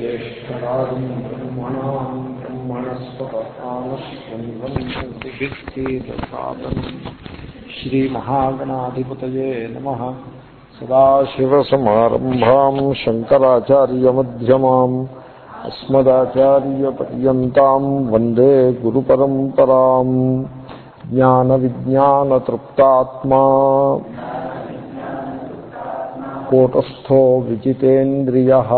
ज्येष्ठराजम् ब्रह्मणाम् ब्रह्मणस्पतसामश्वन्वन्तिभित्तेदसादनम् श्रीमहागणाधिपतये नमः। सदाशिवसमारम्भाम् शङ्कराचार्यमध्यमाम् अस्मदाचार्यपर्यन्ताम् वंदे गुरुपरम्पराम्। ज्ञानविज्ञानतृप्तात्मा। कोटस्थो विजितेन्द्रियः।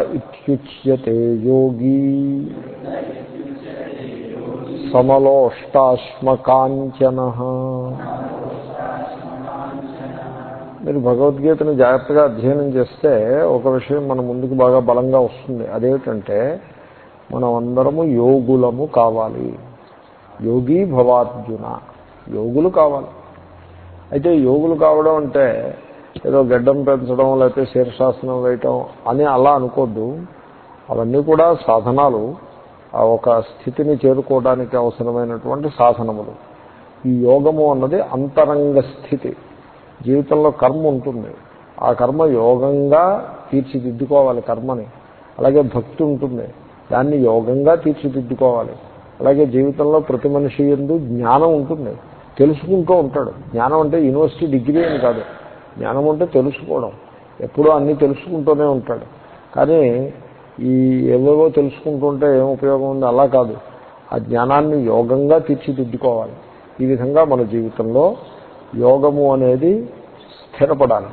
ఇత్యుచ్యతే యోగీ సమలోష్టాశ్మకాంచన మీరు భగవద్గీతను జాగ్రత్తగా అధ్యయనం చేస్తే ఒక విషయం మన ముందుకు బాగా బలంగా వస్తుంది. అదేమిటంటే మనం అందరము యోగులము కావాలి. యోగి భవార్జున. యోగులు కావాలి. అయితే యోగులు కావడం అంటే ఏదో గడ్డం పెంచడం లేకపోతే శీర్షాసనం వేయటం అని అలా అనుకోద్దు. అవన్నీ కూడా సాధనాలు. ఒక స్థితిని చేరుకోవడానికి అవసరమైనటువంటి సాధనములు. ఈ యోగము అన్నది అంతరంగ స్థితి. జీవితంలో కర్మ ఉంటుంది. ఆ కర్మ యోగంగా తీర్చిదిద్దుకోవాలి కర్మని. అలాగే భక్తి ఉంటుంది. దాన్ని యోగంగా తీర్చిదిద్దుకోవాలి. అలాగే జీవితంలో ప్రతి మనిషి ఎందు జ్ఞానం ఉంటుంది. తెలుసుకుంటూ ఉంటాడు. జ్ఞానం అంటే యూనివర్సిటీ డిగ్రీ అని కాదు. జ్ఞానం అంటే తెలుసుకోవడం. ఎప్పుడూ అన్నీ తెలుసుకుంటూనే ఉంటాడు. కానీ ఈ ఏవేవో తెలుసుకుంటుంటే ఏం ఉపయోగం ఉంది? అలా కాదు. ఆ జ్ఞానాన్ని యోగంగా తీర్చిదిద్దుకోవాలి. ఈ విధంగా మన జీవితంలో యోగము అనేది స్థిరపడాలి.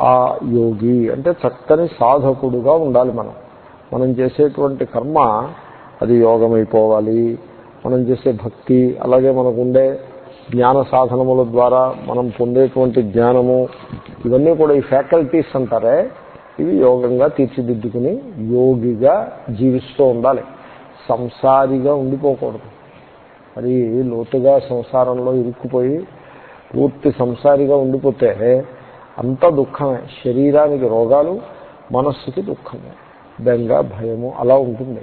ఆ యోగి అంటే చక్కని సాధకుడుగా ఉండాలి మనం. మనం చేసేటువంటి కర్మ అది యోగమైపోవాలి. మనం చేసే భక్తి అలాగే మనకుండే జ్ఞాన సాధనముల ద్వారా మనం పొందేటువంటి జ్ఞానము ఇవన్నీ కూడా ఈ ఫ్యాకల్టీస్ అంటారే ఇవి యోగంగా తీర్చిదిద్దుకుని యోగిగా జీవిస్తూ ఉండాలి. సంసారిగా ఉండిపోకూడదు. అది లోతుగా సంసారంలో ఇరుక్కుపోయి పూర్తి సంసారిగా ఉండిపోతే అంత దుఃఖమే. శరీరానికి రోగాలు మనస్సుకి దుఃఖమే. బెంగ భయము అలా ఉంటుంది.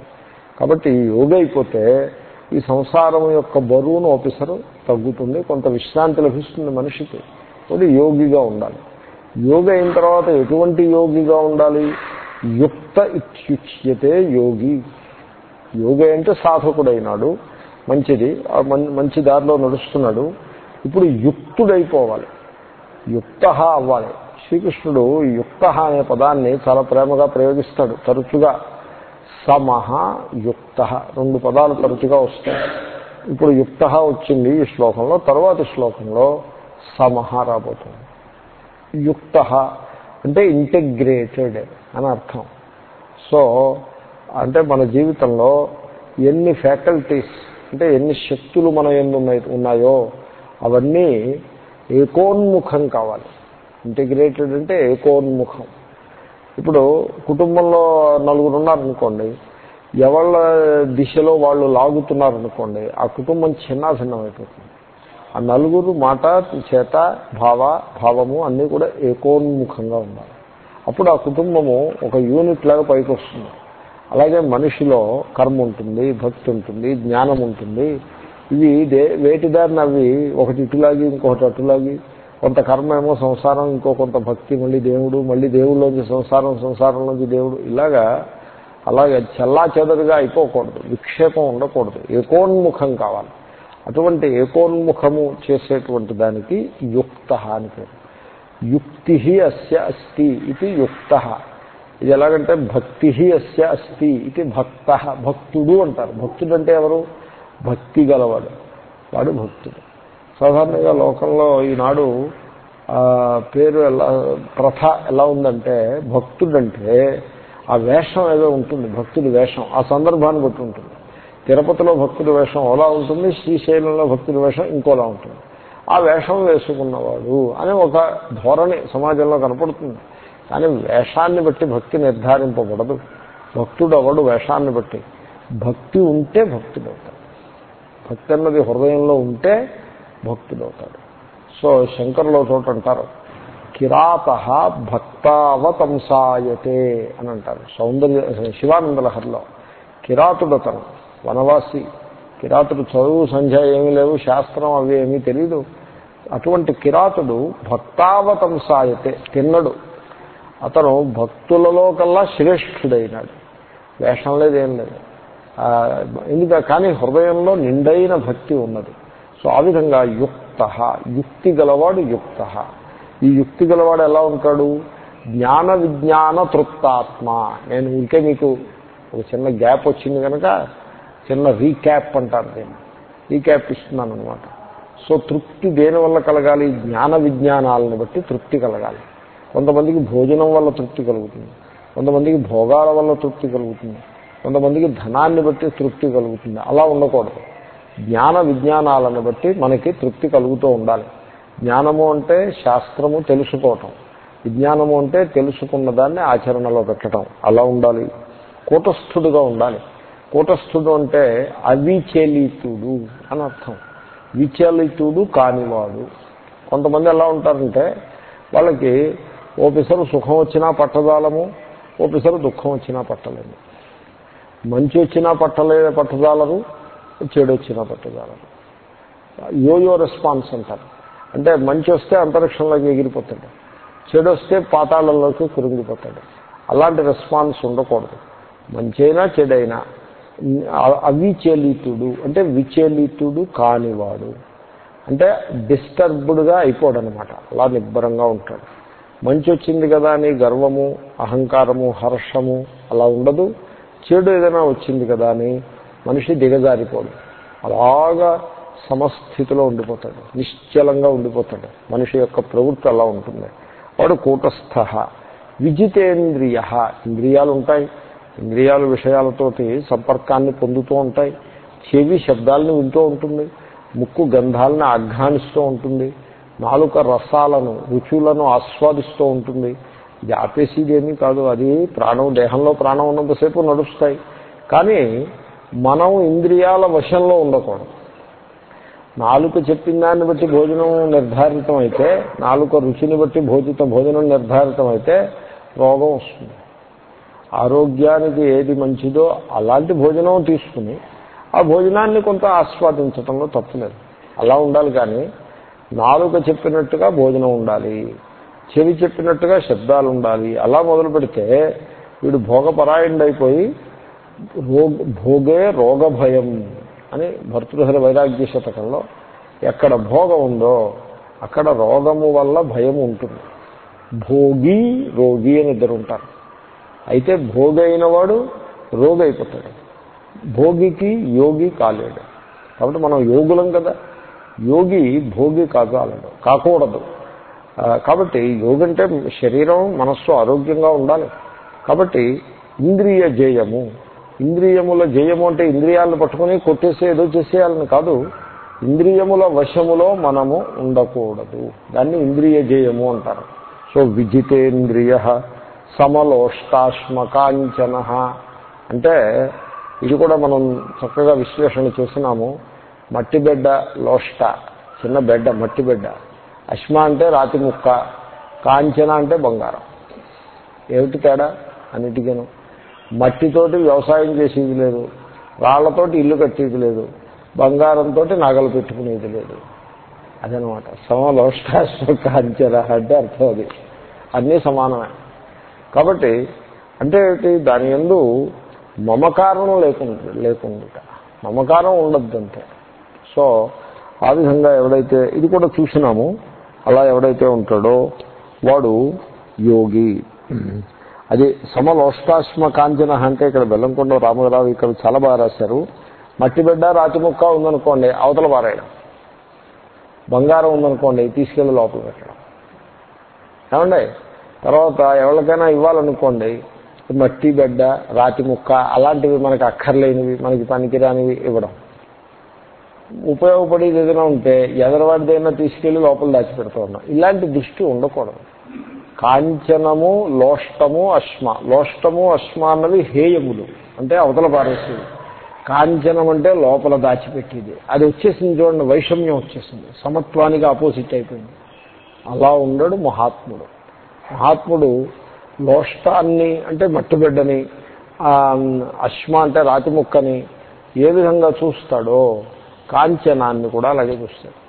కాబట్టి యోగ అయిపోతే ఈ సంసారం యొక్క బరువును ఓపెసరు తగ్గుతుంది కొంత విశ్రాంతి లభిస్తుంది మనిషికి. అది యోగిగా ఉండాలి. యోగ అయిన తర్వాత ఎటువంటి యోగిగా ఉండాలి? యుక్త ఇత్యుచ్యతే యోగి. యోగి అంటే సాధకుడైనాడు మంచిది మంచి దారిలో నడుస్తున్నాడు. ఇప్పుడు యుక్తుడైపోవాలి. యుక్త అవ్వాలి. శ్రీకృష్ణుడు యుక్త అనే పదాన్ని చాలా ప్రేమగా ప్రయోగిస్తాడు తరచుగా. సమహ యుక్త. రెండు పదాలు తరచుగా వస్తాయి. ఇప్పుడు యుక్త వచ్చింది ఈ శ్లోకంలో తర్వాతి శ్లోకంలో సమహ రాబోతుంది. యుక్త అంటే ఇంటిగ్రేటెడ్ అని అర్థం. సో అంటే మన జీవితంలో ఎన్ని ఫ్యాకల్టీస్ అంటే ఎన్ని శక్తులు మన ఎందు ఉన్నాయో అవన్నీ ఏకోన్ముఖం కావాలి. ఇంటిగ్రేటెడ్ అంటే ఏకోన్ముఖం. ఇప్పుడు కుటుంబంలో నలుగురు ఉన్నారనుకోండి ఎవళ్ళ దిశలో వాళ్ళు లాగుతున్నారనుకోండి ఆ కుటుంబం చిన్నాభిన్నం అయిపోతుంది ఆ నలుగురు మాట చేత భావ భావము అన్నీ కూడా ఏకోన్ముఖంగా ఉండాలి. అప్పుడు ఆ కుటుంబము ఒక యూనిట్ లాగా పైకి వస్తుంది అలాగే మనిషిలో కర్మ ఉంటుంది భక్తి ఉంటుంది జ్ఞానం ఉంటుంది. ఇవి దే వేటిదారిని అవి ఒకటి ఇటులాగి ఇంకొకటి అటులాగి కొంత కర్మ ఏమో సంసారం ఇంకో కొంత భక్తి మళ్ళీ దేవుడు మళ్ళీ దేవుళ్ళలోంచి సంసారం సంసారంలోంచి దేవుడు. ఇలాగా అలాగే చల్లా చెదరుగా అయిపోకూడదు విక్షేపం ఉండకూడదు. ఏకోన్ముఖం కావాలి. అటువంటి ఏకోన్ముఖము చేసేటువంటి దానికి యుక్త అని పేరు. యుక్తి అస్య అస్తి ఇది యుక్త. ఇది ఎలాగంటే భక్తి అస్య అస్తి ఇది భక్త. భక్తుడు అంటారు. భక్తుడు అంటే ఎవరు? భక్తి గలవాడు. వాడు భక్తుడు. సాధారణంగా లోకంలో ఈనాడు పేరు ఎలా ప్రథ ఎలా ఉందంటే భక్తుడంటే ఆ వేషం ఏదో ఉంటుంది భక్తుడి వేషం ఆ సందర్భాన్ని బట్టి ఉంటుంది. తిరుపతిలో భక్తుడి వేషం ఓలా ఉంటుంది శ్రీశైలంలో భక్తుడి వేషం ఇంకోలా ఉంటుంది. ఆ వేషం వేసుకున్నవాడు అని ఒక ధోరణి సమాజంలో కనపడుతుంది. కానీ వేషాన్ని బట్టి భక్తి నిర్ధారింపబడదు. భక్తుడు అవడు వేషాన్ని బట్టి? భక్తి ఉంటే భక్తుడు అవుతాడు భక్తి అన్నది హృదయంలో ఉంటే భక్తుడవుతాడు. సో శంకర్లో చోట అంటారు. కిరాత భక్తావతంసాయతే అని అంటారు. సౌందర్య శివానందలహర్లో కిరాతుడు కిరాతుడతను వనవాసి. కిరాతుడు చదువు సంధ్య ఏమీ లేవు శాస్త్రం అవి ఏమీ తెలీదు. అటువంటి కిరాతుడు భక్తావతంసాయతే తిన్నడు. అతను భక్తులలో కల్లా శ్రేష్ఠుడైనాడు. వేషం లేదు ఏం లేదు. ఎందుక కానీ హృదయంలో నిండైన భక్తి ఉన్నది. సో ఆ విధంగా యుక్త యుక్తి గలవాడు యుక్త. ఈ యుక్తి గలవాడు ఎలా ఉంటాడు? జ్ఞాన విజ్ఞాన తృప్తాత్మ. నేను ఇంకే మీకు ఒక చిన్న గ్యాప్ వచ్చింది కనుక చిన్న రీక్యాప్ అంటారు దీన్ని రీక్యాప్ ఇస్తున్నాను అనమాట సో తృప్తి దేని వల్ల కలగాలి? జ్ఞాన విజ్ఞానాలను బట్టి తృప్తి కలగాలి. కొంతమందికి భోజనం వల్ల తృప్తి కలుగుతుంది. కొంతమందికి భోగాల వల్ల తృప్తి కలుగుతుంది. కొంతమందికి ధనాన్ని బట్టి తృప్తి కలుగుతుంది. అలా ఉండకూడదు. జ్ఞాన విజ్ఞానాలను బట్టి మనకి తృప్తి కలుగుతూ ఉండాలి. జ్ఞానము అంటే శాస్త్రము తెలుసుకోవటం. విజ్ఞానము అంటే తెలుసుకున్న దాన్ని ఆచరణలో పెట్టడం అలా ఉండాలి. కూటస్థుడుగా ఉండాలి. కూటస్థుడు అంటే అవిచలితుడు అని అర్థం. విచలితుడు కానివాడు. కొంతమంది ఎలా ఉంటారంటే వాళ్ళకి ఓపిసరు సుఖం వచ్చినా పట్టదాలము ఓపిసరు దుఃఖం వచ్చినా పట్టలేదు. మంచి వచ్చినా పట్టలే పట్టదాలరు చెడొచ్చిన పట్టుదల. యోయో రెస్పాన్స్ అంటారు. అంటే మంచి వస్తే అంతరిక్షంలోకి ఎగిరిపోతాడు. చెడు వస్తే పాతాళంలోకి కురింగిపోతాడు. అలాంటి రెస్పాన్స్ ఉండకూడదు. మంచైనా చెడైనా. అవిచలితుడు. అంటే విచలితుడు కానివాడు. అంటే డిస్టర్బ్డ్గా అయిపోడు అనమాట అలా నిబ్బరంగా ఉంటాడు. మంచి వచ్చింది కదా అని గర్వము అహంకారము హర్షము అలా ఉండదు. చెడు ఏదైనా వచ్చింది కదా అని మనిషి దిగజారిపోడు. అలాగా సమస్థితిలో ఉండిపోతాడు. నిశ్చలంగా ఉండిపోతాడు. మనిషి యొక్క ప్రవృత్తి అలా ఉంటుంది. వాడు కూటస్థ. విజితేంద్రియ. ఇంద్రియాలు ఉంటాయి ఇంద్రియాలు విషయాలతోటి సంపర్కాన్ని పొందుతూ ఉంటాయి. చెవి శబ్దాలను వింటూ ఉంటుంది. ముక్కు గంధాలను ఆఘ్రానిస్తూ ఉంటుంది. నాలుక రసాలను రుచులను ఆస్వాదిస్తూ ఉంటుంది. ఇది ఆపేసేది ఏమీ కాదు. అది ప్రాణం దేహంలో ప్రాణం ఉన్నంతసేపు నడుస్తాయి. కానీ మనం ఇంద్రియాల వశంలో ఉండకూడదు. నాలుక చెప్పిన దాన్ని బట్టి భోజనం నిర్ధారితం అయితే నాలుక రుచిని బట్టి భోజిత భోజనం నిర్ధారితం అయితే రోగం వస్తుంది. ఆరోగ్యానికి ఏది మంచిదో అలాంటి భోజనం తీసుకుని ఆ భోజనాన్ని కొంత ఆస్వాదించటంలో తప్పులేదు అలా ఉండాలి కానీ నాలుక చెప్పినట్టుగా భోజనం ఉండాలి చెవి చెప్పినట్టుగా శబ్దాలు ఉండాలి అలా మొదలు పెడితే వీడు భోగపరాయణుడైపోయి రోగ భోగే రోగ భయం అని భర్తృహరి వైరాగ్య శతకంలో ఎక్కడ భోగం ఉందో అక్కడ రోగము వల్ల భయం ఉంటుంది. భోగి రోగి అని ఇద్దరు ఉంటారు. అయితే భోగి అయిన వాడు రోగి అయిపోతాడు భోగికి యోగి కాలేడు. కాబట్టి మనం యోగులం కదా. యోగి భోగి కాగలడు కాకూడదు. కాబట్టి యోగంటే అంటే శరీరం మనస్సు ఆరోగ్యంగా ఉండాలి. కాబట్టి ఇంద్రియ జయము ఇంద్రియముల జయము అంటే ఇంద్రియాలను పట్టుకుని కొట్టేసి ఏదో చేసేయాలని కాదు. ఇంద్రియముల వశములో మనము ఉండకూడదు. దాన్ని ఇంద్రియ జయము అంటారు. సో విజితేంద్రియ సమలోష్టాశ్మకాంచన. అంటే ఇది కూడా మనం చక్కగా విశ్లేషణ చేసినాము మట్టి బిడ్డ లోష్ట చిన్న బిడ్డ మట్టి బిడ్డ. అశ్మ అంటే రాతి ముక్క కాంచన అంటే బంగారం. ఏమిటి తేడా? అన్నిటికీను. మట్టితోటి వ్యవసాయం చేసేది లేదు. రాళ్ళతోటి ఇల్లు కట్టేది లేదు. బంగారంతో నగలు పెట్టుకునేది లేదు. అదనమాట. సమలోష్టాశ్మ కాంచన అంటే అర్థం అది. అన్నీ సమానమే. కాబట్టి అంటే దాని ఎందు మమకారం లేకుండా లేకుండా మమకారం ఉండద్దంతే సో ఆ విధంగా ఎవడైతే ఇది కూడా చూసినాము. అలా ఎవడైతే ఉంటాడో వాడు యోగి. అది సమలోష్టాశ్మ కాంచన అంటే ఇక్కడ బెల్లంకొండ రామరావు ఇక్కడ చాలా బాగా రాశారు. మట్టి బిడ్డ రాతి ముక్క ఉందనుకోండి అవతల పారేయడం. బంగారం ఉందనుకోండి తీసుకెళ్ళి లోపల పెట్టడం. ఏమండి? తర్వాత ఎవరికైనా ఇవ్వాలనుకోండి మట్టి బిడ్డ రాతి ముక్క అలాంటివి మనకి అక్కర్లేనివి మనకి పనికిరానివి ఇవ్వడం. ఉపయోగపడేది ఏదైనా ఉంటే ఎదరవాడిదైనా తీసుకెళ్ళి లోపల దాచిపెడుతూ ఉన్నాం. ఇలాంటి దృష్టి ఉండకూడదు. కాంచనము లోష్టము అశ్మ. లోష్టము అశ్మ అన్నవి హేయములు. అంటే అవతల పారేసేది కాంచనం అంటే లోపల దాచిపెట్టేది. అది వచ్చేసింది చూడండి వైషమ్యం వచ్చేసింది. సమత్వానికి ఆపోజిట్ అయిపోయింది. అలా ఉండడు మహాత్ముడు. మహాత్ముడు లోష్టాన్ని అంటే మట్టుబిడ్డని అశ్మ అంటే రాతి ముక్కని ఏ విధంగా చూస్తాడో కాంచనాన్ని కూడా అలాగే చూస్తాడు.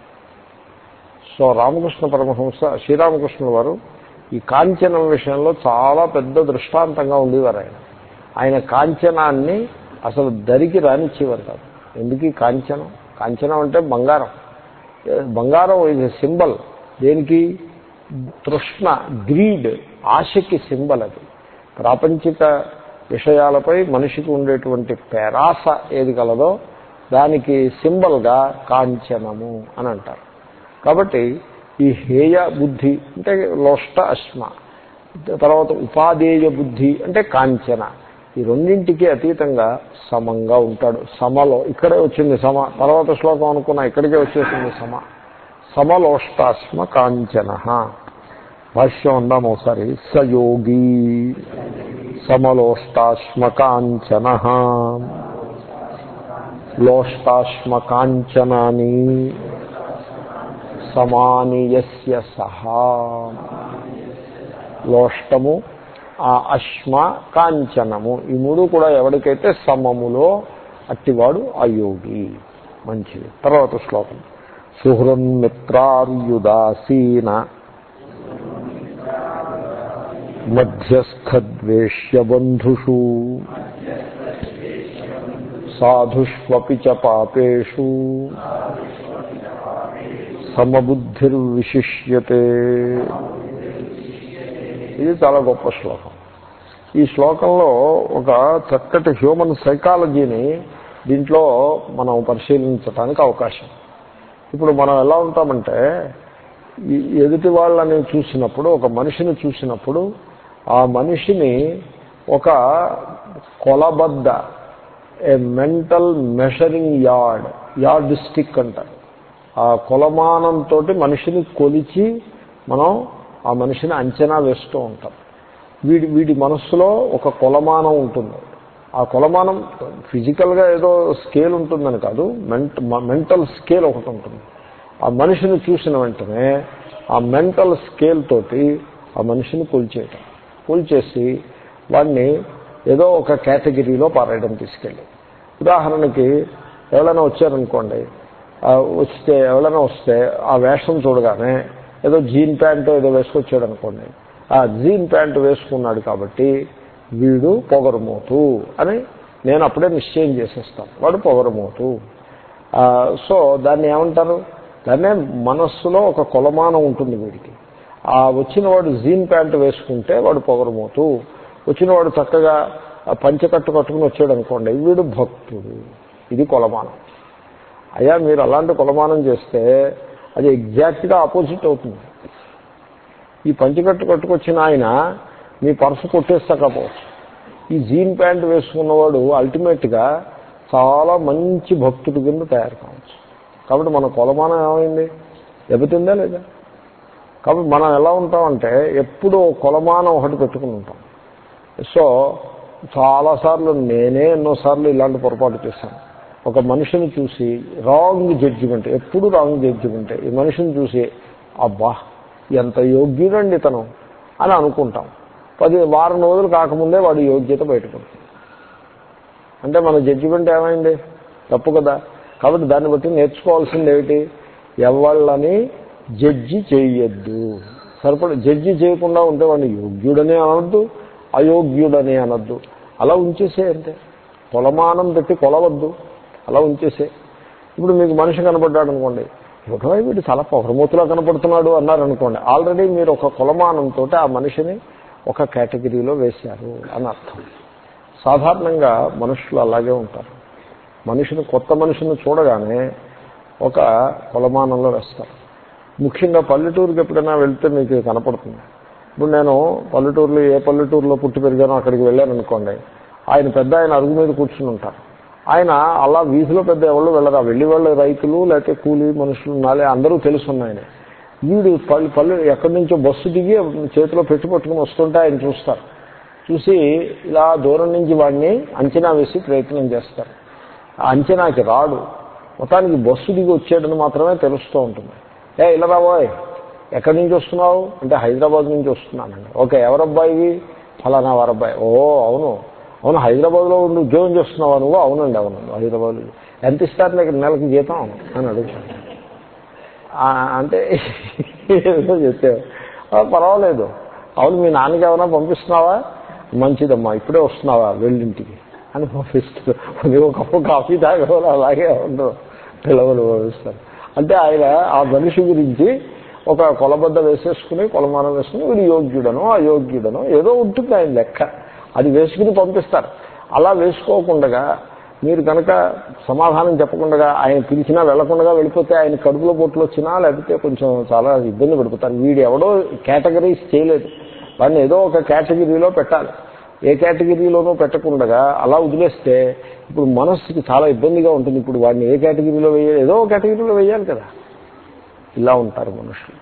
సో రామకృష్ణ పరమహంస శ్రీరామకృష్ణుల వారు ఈ కాంచనం విషయంలో చాలా పెద్ద దృష్టాంతంగా ఉండేవారు ఆయన. ఆయన కాంచనాన్ని అసలు దరికి రానిచ్చేవారు కాదు. ఎందుకు కాంచనం? కాంచనం అంటే బంగారం. బంగారం ఇది సింబల్ దేనికి? తృష్ణ గ్రీడ్ ఆశకి సింబల్ అది. ప్రాపంచిక విషయాలపై మనిషికి ఉండేటువంటి పేరాస ఏది కలదో దానికి సింబల్గా కాంచనము అని అంటారు. కాబట్టి ఈ హేయ బుద్ధి అంటే లోష్ట అశ్మ తర్వాత ఉపాధేయ బుద్ధి అంటే కాంచన ఈ రెండింటికి అతీతంగా సమంగా ఉంటాడు. సమలో ఇక్కడే వచ్చింది సమ తర్వాత శ్లోకం అనుకున్నా ఇక్కడికే వచ్చేసింది సమ. సమలోష్టాస్మ కాంచన. భాష్యం ఉందాం ఒకసారి. సయోగి సమలోష్టాశ్మ కాంచన. లోష్టాశ్మ కాంచనాని. సమానియస్య సహా. లోష్టము ఆ అశ్మ కాంచనము ఈ మూడు కూడా ఎవరికైతే సమములో అట్టివాడు అయోగి మంచిది. తర్వాత శ్లోకం. సుహృన్మిత్రార్యుదాసీన మధ్యస్థద్వేష్యబంధుషు సాధుష్వపి చ పాపేషు సమబుద్ధిర్విశిష్యతే. ఇది చాలా గొప్ప శ్లోకం. ఈ శ్లోకంలో ఒక చక్కటి హ్యూమన్ సైకాలజీని దీంట్లో మనం పరిశీలించడానికి అవకాశం. ఇప్పుడు మనం ఎలా ఉంటామంటే ఎదుటి వాళ్ళని చూసినప్పుడు ఒక మనిషిని చూసినప్పుడు ఆ మనిషిని ఒక కొలబద్ద a mental measuring yard yardstick అంటారు. ఆ కొలమానంతో మనిషిని కొలిచి మనం ఆ మనిషిని అంచనా వేస్తూ ఉంటాం. వీడి వీడి మనస్సులో ఒక కొలమానం ఉంటుంది. ఆ కొలమానం ఫిజికల్గా ఏదో స్కేల్ ఉంటుందని కాదు మెంట మెంటల్ స్కేల్ ఒకటి ఉంటుంది. ఆ మనిషిని చూసిన వెంటనే ఆ మెంటల్ స్కేల్ తోటి ఆ మనిషిని కొలిచేయటం. కొలిచేసి వాడిని ఏదో ఒక కేటగిరీలో పారేయడం తీసుకెళ్ళి. ఉదాహరణకి ఎవరైనా వచ్చారనుకోండి వస్తే ఎవరైనా వస్తే ఆ వేషం చూడగానే ఏదో జీన్ ప్యాంటు ఏదో వేసుకొచ్చాడు అనుకోండి. ఆ జీన్ ప్యాంటు వేసుకున్నాడు కాబట్టి వీడు పొగరమోతు అని నేను అప్పుడే నిశ్చయం చేసేస్తాను. వాడు పొగరమోతు. సో దాన్ని ఏమంటారు? దాన్నే మనస్సులో ఒక కొలమానం ఉంటుంది వీడికి. ఆ వచ్చినవాడు జీన్ ప్యాంటు వేసుకుంటే వాడు పొగరమోతు. వచ్చినవాడు చక్కగా పంచకట్టు కట్టుకుని వచ్చాడు అనుకోండి వీడు భక్తుడు. ఇది కొలమానం. అయ్యా మీరు అలాంటి కొలమానం చేస్తే అది ఎగ్జాక్ట్గా ఆపోజిట్ అవుతుంది. ఈ పంచికట్టు కట్టుకొచ్చిన ఆయన మీ పర్సు కొట్టేస్తాకపోవచ్చు. ఈ జీన్ ప్యాంట్ వేసుకున్నవాడు అల్టిమేట్గా చాలా మంచి భక్తుడి కింద తయారు కావచ్చు. కాబట్టి మన కొలమానం ఏమైంది? దెబ్బతిందా లేదా? కాబట్టి మనం ఎలా ఉంటామంటే ఎప్పుడూ కొలమానం ఒకటి పెట్టుకుని ఉంటాం. సో చాలాసార్లు నేనే ఎన్నోసార్లు ఇలాంటి పొరపాటు చేశాను. ఒక మనిషిని చూసి రాంగ్ జడ్జిమెంట్ ఎప్పుడు రాంగ్ జడ్జిమెంట్? ఈ మనిషిని చూసి అబ్బా ఎంత యోగ్యుడండి ఇతను అని అనుకుంటాం. పది వారం రోజులు కాకముందే వాడి యోగ్యత బయటపడుతుంది. అంటే మన జడ్జిమెంట్ ఏమైంది? తప్పు కదా. కాబట్టి దాన్ని బట్టి నేర్చుకోవాల్సింది ఏమిటి? ఎవళ్ళని జడ్జి చేయొద్దు. సరిపడ జడ్జి చేయకుండా ఉంటే వాడిని యోగ్యుడనే అనొద్దు అయోగ్యుడనే అనొద్దు. అలా ఉంచేసే అంతే కొలమానం పెట్టి కొలవద్దు. అలా ఉంచేసే. ఇప్పుడు మీకు మనిషి కనపడ్డాడు అనుకోండి ఫోటో వీడు చాలా పొగరమూతులా కనపడుతున్నాడు అన్నారనుకోండి ఆల్రెడీ మీరు ఒక కులమానంతో ఆ మనిషిని ఒక కేటగిరీలో వేశారు అని అర్థం. సాధారణంగా మనుషులు అలాగే ఉంటారు. మనిషిని కొత్త మనిషిని చూడగానే ఒక కొలమానంలో వేస్తారు. ముఖ్యంగా పల్లెటూరుకి ఎప్పుడైనా వెళ్తే మీకు కనపడుతుంది. ఇప్పుడు నేను పల్లెటూరులో ఏ పల్లెటూరులో పుట్టి పెరిగానో అక్కడికి వెళ్ళాను అనుకోండి ఆయన పెద్ద ఆయన అరుగు మీద కూర్చుని ఉంటారు. ఆయన అలా వీధిలో పెద్ద ఎవరు వెళ్ళరా? వెళ్ళి వాళ్ళు రైతులు లేకపోతే కూలి మనుషులు నాలే అందరూ తెలుసున్నాయన వీడు పల్లె పల్లె ఎక్కడి నుంచో బస్సు దిగి చేతిలో పెట్టి పట్టుకుని వస్తుంటే ఆయన చూస్తారు. చూసి ఇలా దూరం నుంచి వాడిని అంచనా వేసి ప్రయత్నం చేస్తారు. ఆ అంచనాకి రాడు. మొత్తానికి బస్సు దిగి వచ్చాడని మాత్రమే తెలుస్తూ ఉంటుంది. ఏ ఇలా రాబోయ్ ఎక్కడి నుంచి వస్తున్నావు? అంటే హైదరాబాద్ నుంచి వస్తున్నానండి. ఓకే ఎవరబ్బాయి ఫలానా వారబ్బాయి. ఓ అవును. అవును హైదరాబాద్లో ఉండి ఉద్యోగం చేస్తున్నావా నువ్వు? అవునండి అవును. హైదరాబాద్. ఎంత ఇస్తారు నీకు? నెలకి జీతం? అని అడుగుతాను. అంటే ఏదో చెప్పావు పర్వాలేదు. అవును మీ నాన్నకి ఏమైనా పంపిస్తున్నావా? మంచిదమ్మా ఇప్పుడే వస్తున్నావా వెళ్ళింటికి? అని పంపిస్తారు. నువ్వు కప్పు కాఫీ తాగేవాళ్ళు అలాగే ఉండవు పిల్లలు పంపిస్తారు అంటే ఆయన ఆ మనిషి గురించి ఒక కొలబద్ద వేసేసుకుని కొలమానం వేసుకుని వీడు యోగ్యుడనో అయోగ్యుడనో ఏదో ఉంటుంది ఆయన లెక్క. అది వేసుకుని పంపిస్తారు. అలా వేసుకోకుండా మీరు కనుక సమాధానం చెప్పకుండా ఆయన పిలిచినా వెళ్ళకుండా వెళ్ళిపోతే ఆయన కడుపులో పొట్లు వచ్చినా లేకపోతే కొంచెం చాలా ఇబ్బంది పడిపోతారు. వీడు ఎవడో కేటగిరీస్ చేయలేదు. వాడిని ఏదో ఒక కేటగిరీలో పెట్టాలి. ఏ కేటగిరీలోనూ పెట్టకుండా అలా వదిలేస్తే ఇప్పుడు మనస్సుకి చాలా ఇబ్బందిగా ఉంటుంది. ఇప్పుడు వాడిని ఏ కేటగిరీలో వేయాలి? ఏదో ఒక కేటగిరీలో వేయాలి కదా. ఇలా ఉంటారు మనుషులు.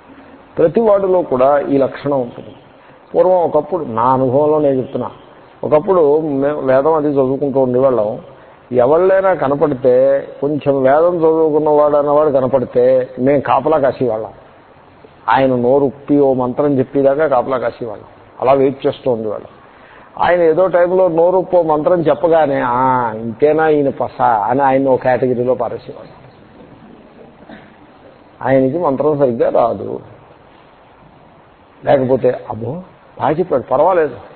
ప్రతి వాడిలో కూడా ఈ లక్షణం ఉంటుంది. పూర్వం ఒకప్పుడు నా అనుభవంలో నేను చెప్తున్నా ఒకప్పుడు మేము వేదం అది చదువుకుంటూ ఉండేవాళ్ళం. ఎవళ్ళైనా కనపడితే కొంచెం వేదం చదువుకున్నవాడు అన్నవాడు కనపడితే మేము కాపలా కాసేవాళ్ళం. ఆయన నోరుప్పి ఓ మంత్రం చెప్పేదాకా కాపలా కాసేవాళ్ళం. అలా వెయిట్ చేస్తూ ఉండేవాళ్ళం. ఆయన ఏదో టైంలో నోరుప్పో మంత్రం చెప్పగానే ఇంతేనా ఈయన పస అని ఆయన ఓ కేటగిరీలో పారేసేవాళ్ళం. ఆయనకి మంత్రం సరిగ్గా రాదు. లేకపోతే అబ్బో బాగా చెప్పాడు పర్వాలేదు.